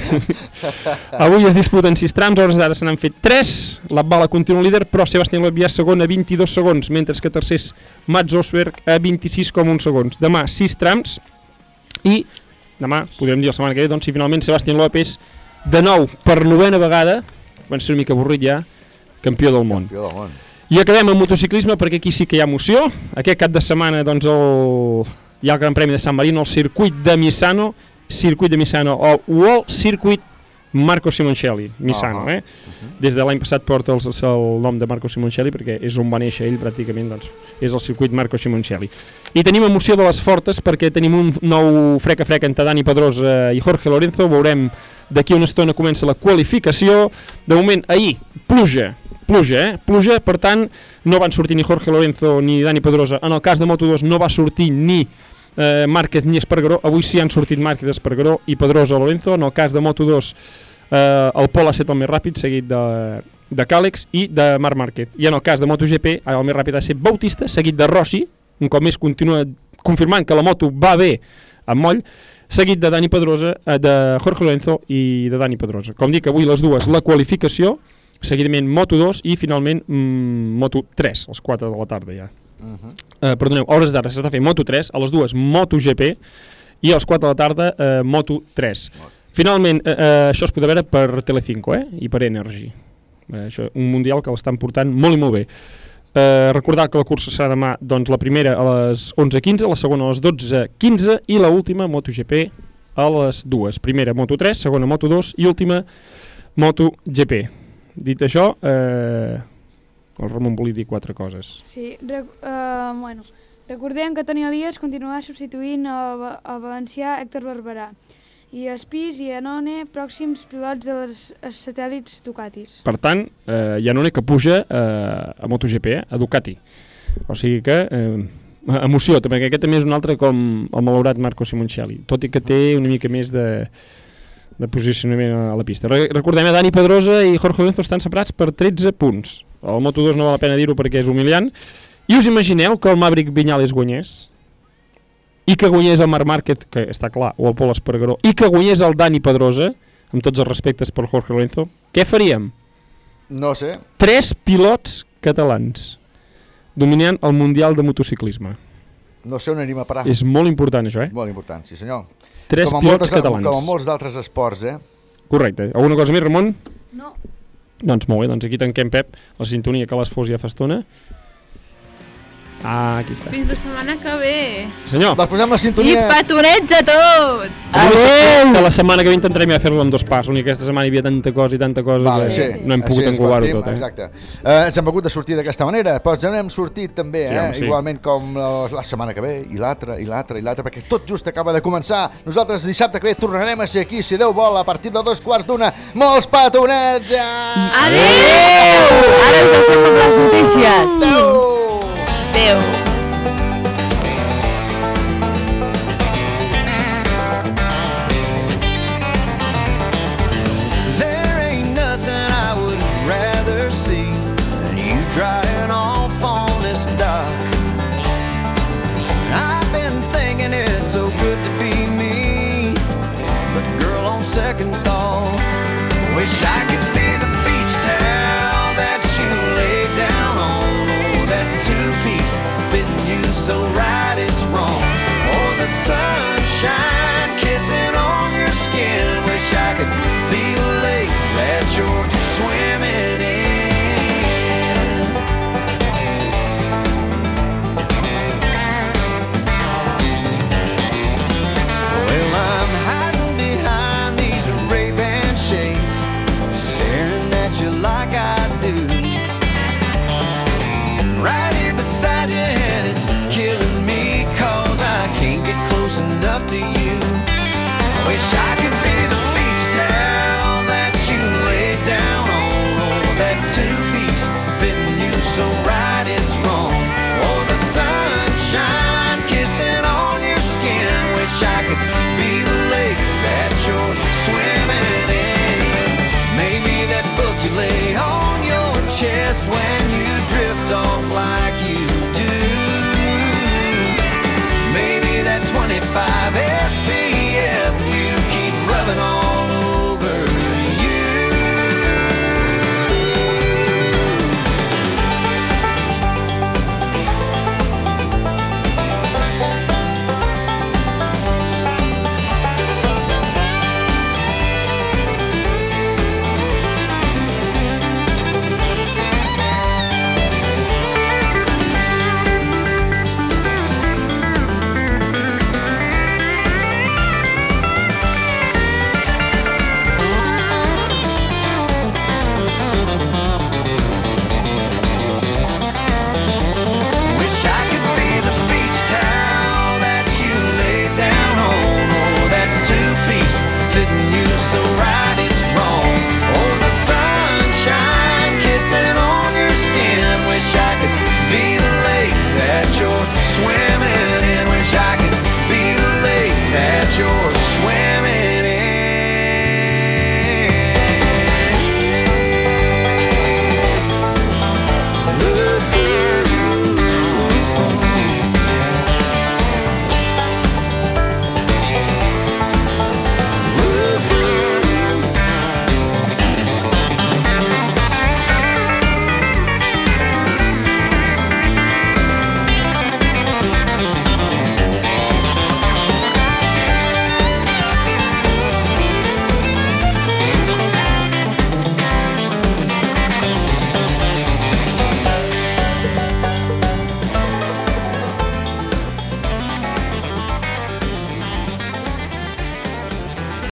[LAUGHS] Avui es disputen 6 trams, hores d'ara se n'han fet 3, la bala continua líder, però Sebastián Loeb segon a 22 segons, mentre que tercer és Mats Osberg a 26,1 segons. Demà 6 trams i demà, podrem dir la setmana que ve, doncs si finalment Sebastián Loeb és de nou per novena vegada, van ser una mica avorrit ja, campió del món. Campió del món. I acabem amb motociclisme perquè aquí sí que hi ha emoció. Aquest cap de setmana doncs, el... hi ha el Gran Premi de San Marino, el circuit de Misano, circuit de Misano o World Circuit Marco Simoncelli, Misano. Ah. Eh? Des de l'any passat porta el, el nom de Marco Simoncelli perquè és on va néixer ell pràcticament, doncs, és el circuit Marco Simoncelli. I tenim emoció de les fortes perquè tenim un nou frec a frec entre Dani Pedrosa i Jorge Lorenzo, veurem d'aquí una estona comença la qualificació, de moment ahir pluja, pluja, eh? pluja, per tant no van sortir ni Jorge Lorenzo ni Dani Pedrosa, en el cas de Moto2 no va sortir ni eh, Márquez ni Espargaró, avui sí han sortit Márquez, Espargaró i Pedrosa Lorenzo, en el cas de Moto2 eh, el Pol ha estat el més ràpid, seguit de, de Càlex i de Marc Márquez, i en el cas de MotoGP el més ràpid ha estat Bautista, seguit de Rossi, un cop més continua confirmant que la moto va bé amb moll, seguit de Dani Pedrosa, eh, de Jorge Lorenzo i de Dani Pedrosa. Com dic, avui les dues, la qualificació, seguidament Moto2 i finalment mm, Moto3, als 4 de la tarda ja. Uh. Eh, perdoneu, hores d'ara s'està fent Moto3, a les dues MotoGP i a les 4 de la tarda eh, Moto3. Finalment, eh, eh, això es podrà veure per Telecinco eh, i per Energy. Eh, això, un mundial que l'estan portant molt i molt bé. Eh, recordar que la cursa serà demà doncs, la primera a les 11.15, la segona a les 12.15 i la última MotoGP a les dues. Primera Moto3, segona Moto2 i última MotoGP. Dit això, eh, el Ramon volia dir quatre coses. Sí, rec uh, bueno, recordem que Toni Elias continuarà substituint el, el valencià Héctor Barberà i Espís i Anone, pròxims pilots dels els satèl·lits Ducatis. Per tant, eh, Janone que puja eh, a MotoGP, eh, a Ducati. O sigui que eh, emoció, també, perquè aquest també és un altre com el malaurat Marco Simoncelli, tot i que té una mica més de, de posicionament a la pista. Re recordem, eh, Dani Pedrosa i Jorge Lorenzo estan separats per 13 punts. El Moto2 no val la pena dir-ho perquè és humiliant. I us imagineu que el Maverick Viñales guanyés? i que guanyés el Marc Márquez, que està clar, o el Pol Espargaró, i que guanyés el Dani Pedrosa, amb tots els respectes per Jorge Lorenzo, què faríem? No sé. Tres pilots catalans dominant el Mundial de Motociclisme. No sé on anirem a parar. És molt important, això, eh? Molt important, sí senyor. Tres com pilots moltes, catalans. Com a molts d'altres esports, eh? Correcte. Alguna cosa més, Ramon? No. Doncs molt bé, doncs aquí tanquem, Pep, la sintonia que les fos ja fa estona. Ah, aquí està. Fins la setmana que ve. Sí, senyor. Doncs posem la I sintonia... petonets a tots! Adéu! Que la setmana que ve intentarem ja fer-lo amb dos pas. L'únic que aquesta setmana hi havia tanta cosa i tanta cosa Vale, que sí. no hem pogut englobar-ho tot. Eh? Exacte. Eh, ens hem hagut de sortir d'aquesta manera, però ens n'hem sortit també, Sí, eh? home, sí. igualment com la, la setmana que ve, i l'altra, i l'altra, i l'altra, perquè tot just acaba de començar. Nosaltres dissabte que ve tornarem a ser aquí, si Déu vol, a partir de dos quarts d'una. Molts petonets! Ja! Adéu! Ara ens deixem amb les notícies. Adéu! Adéu!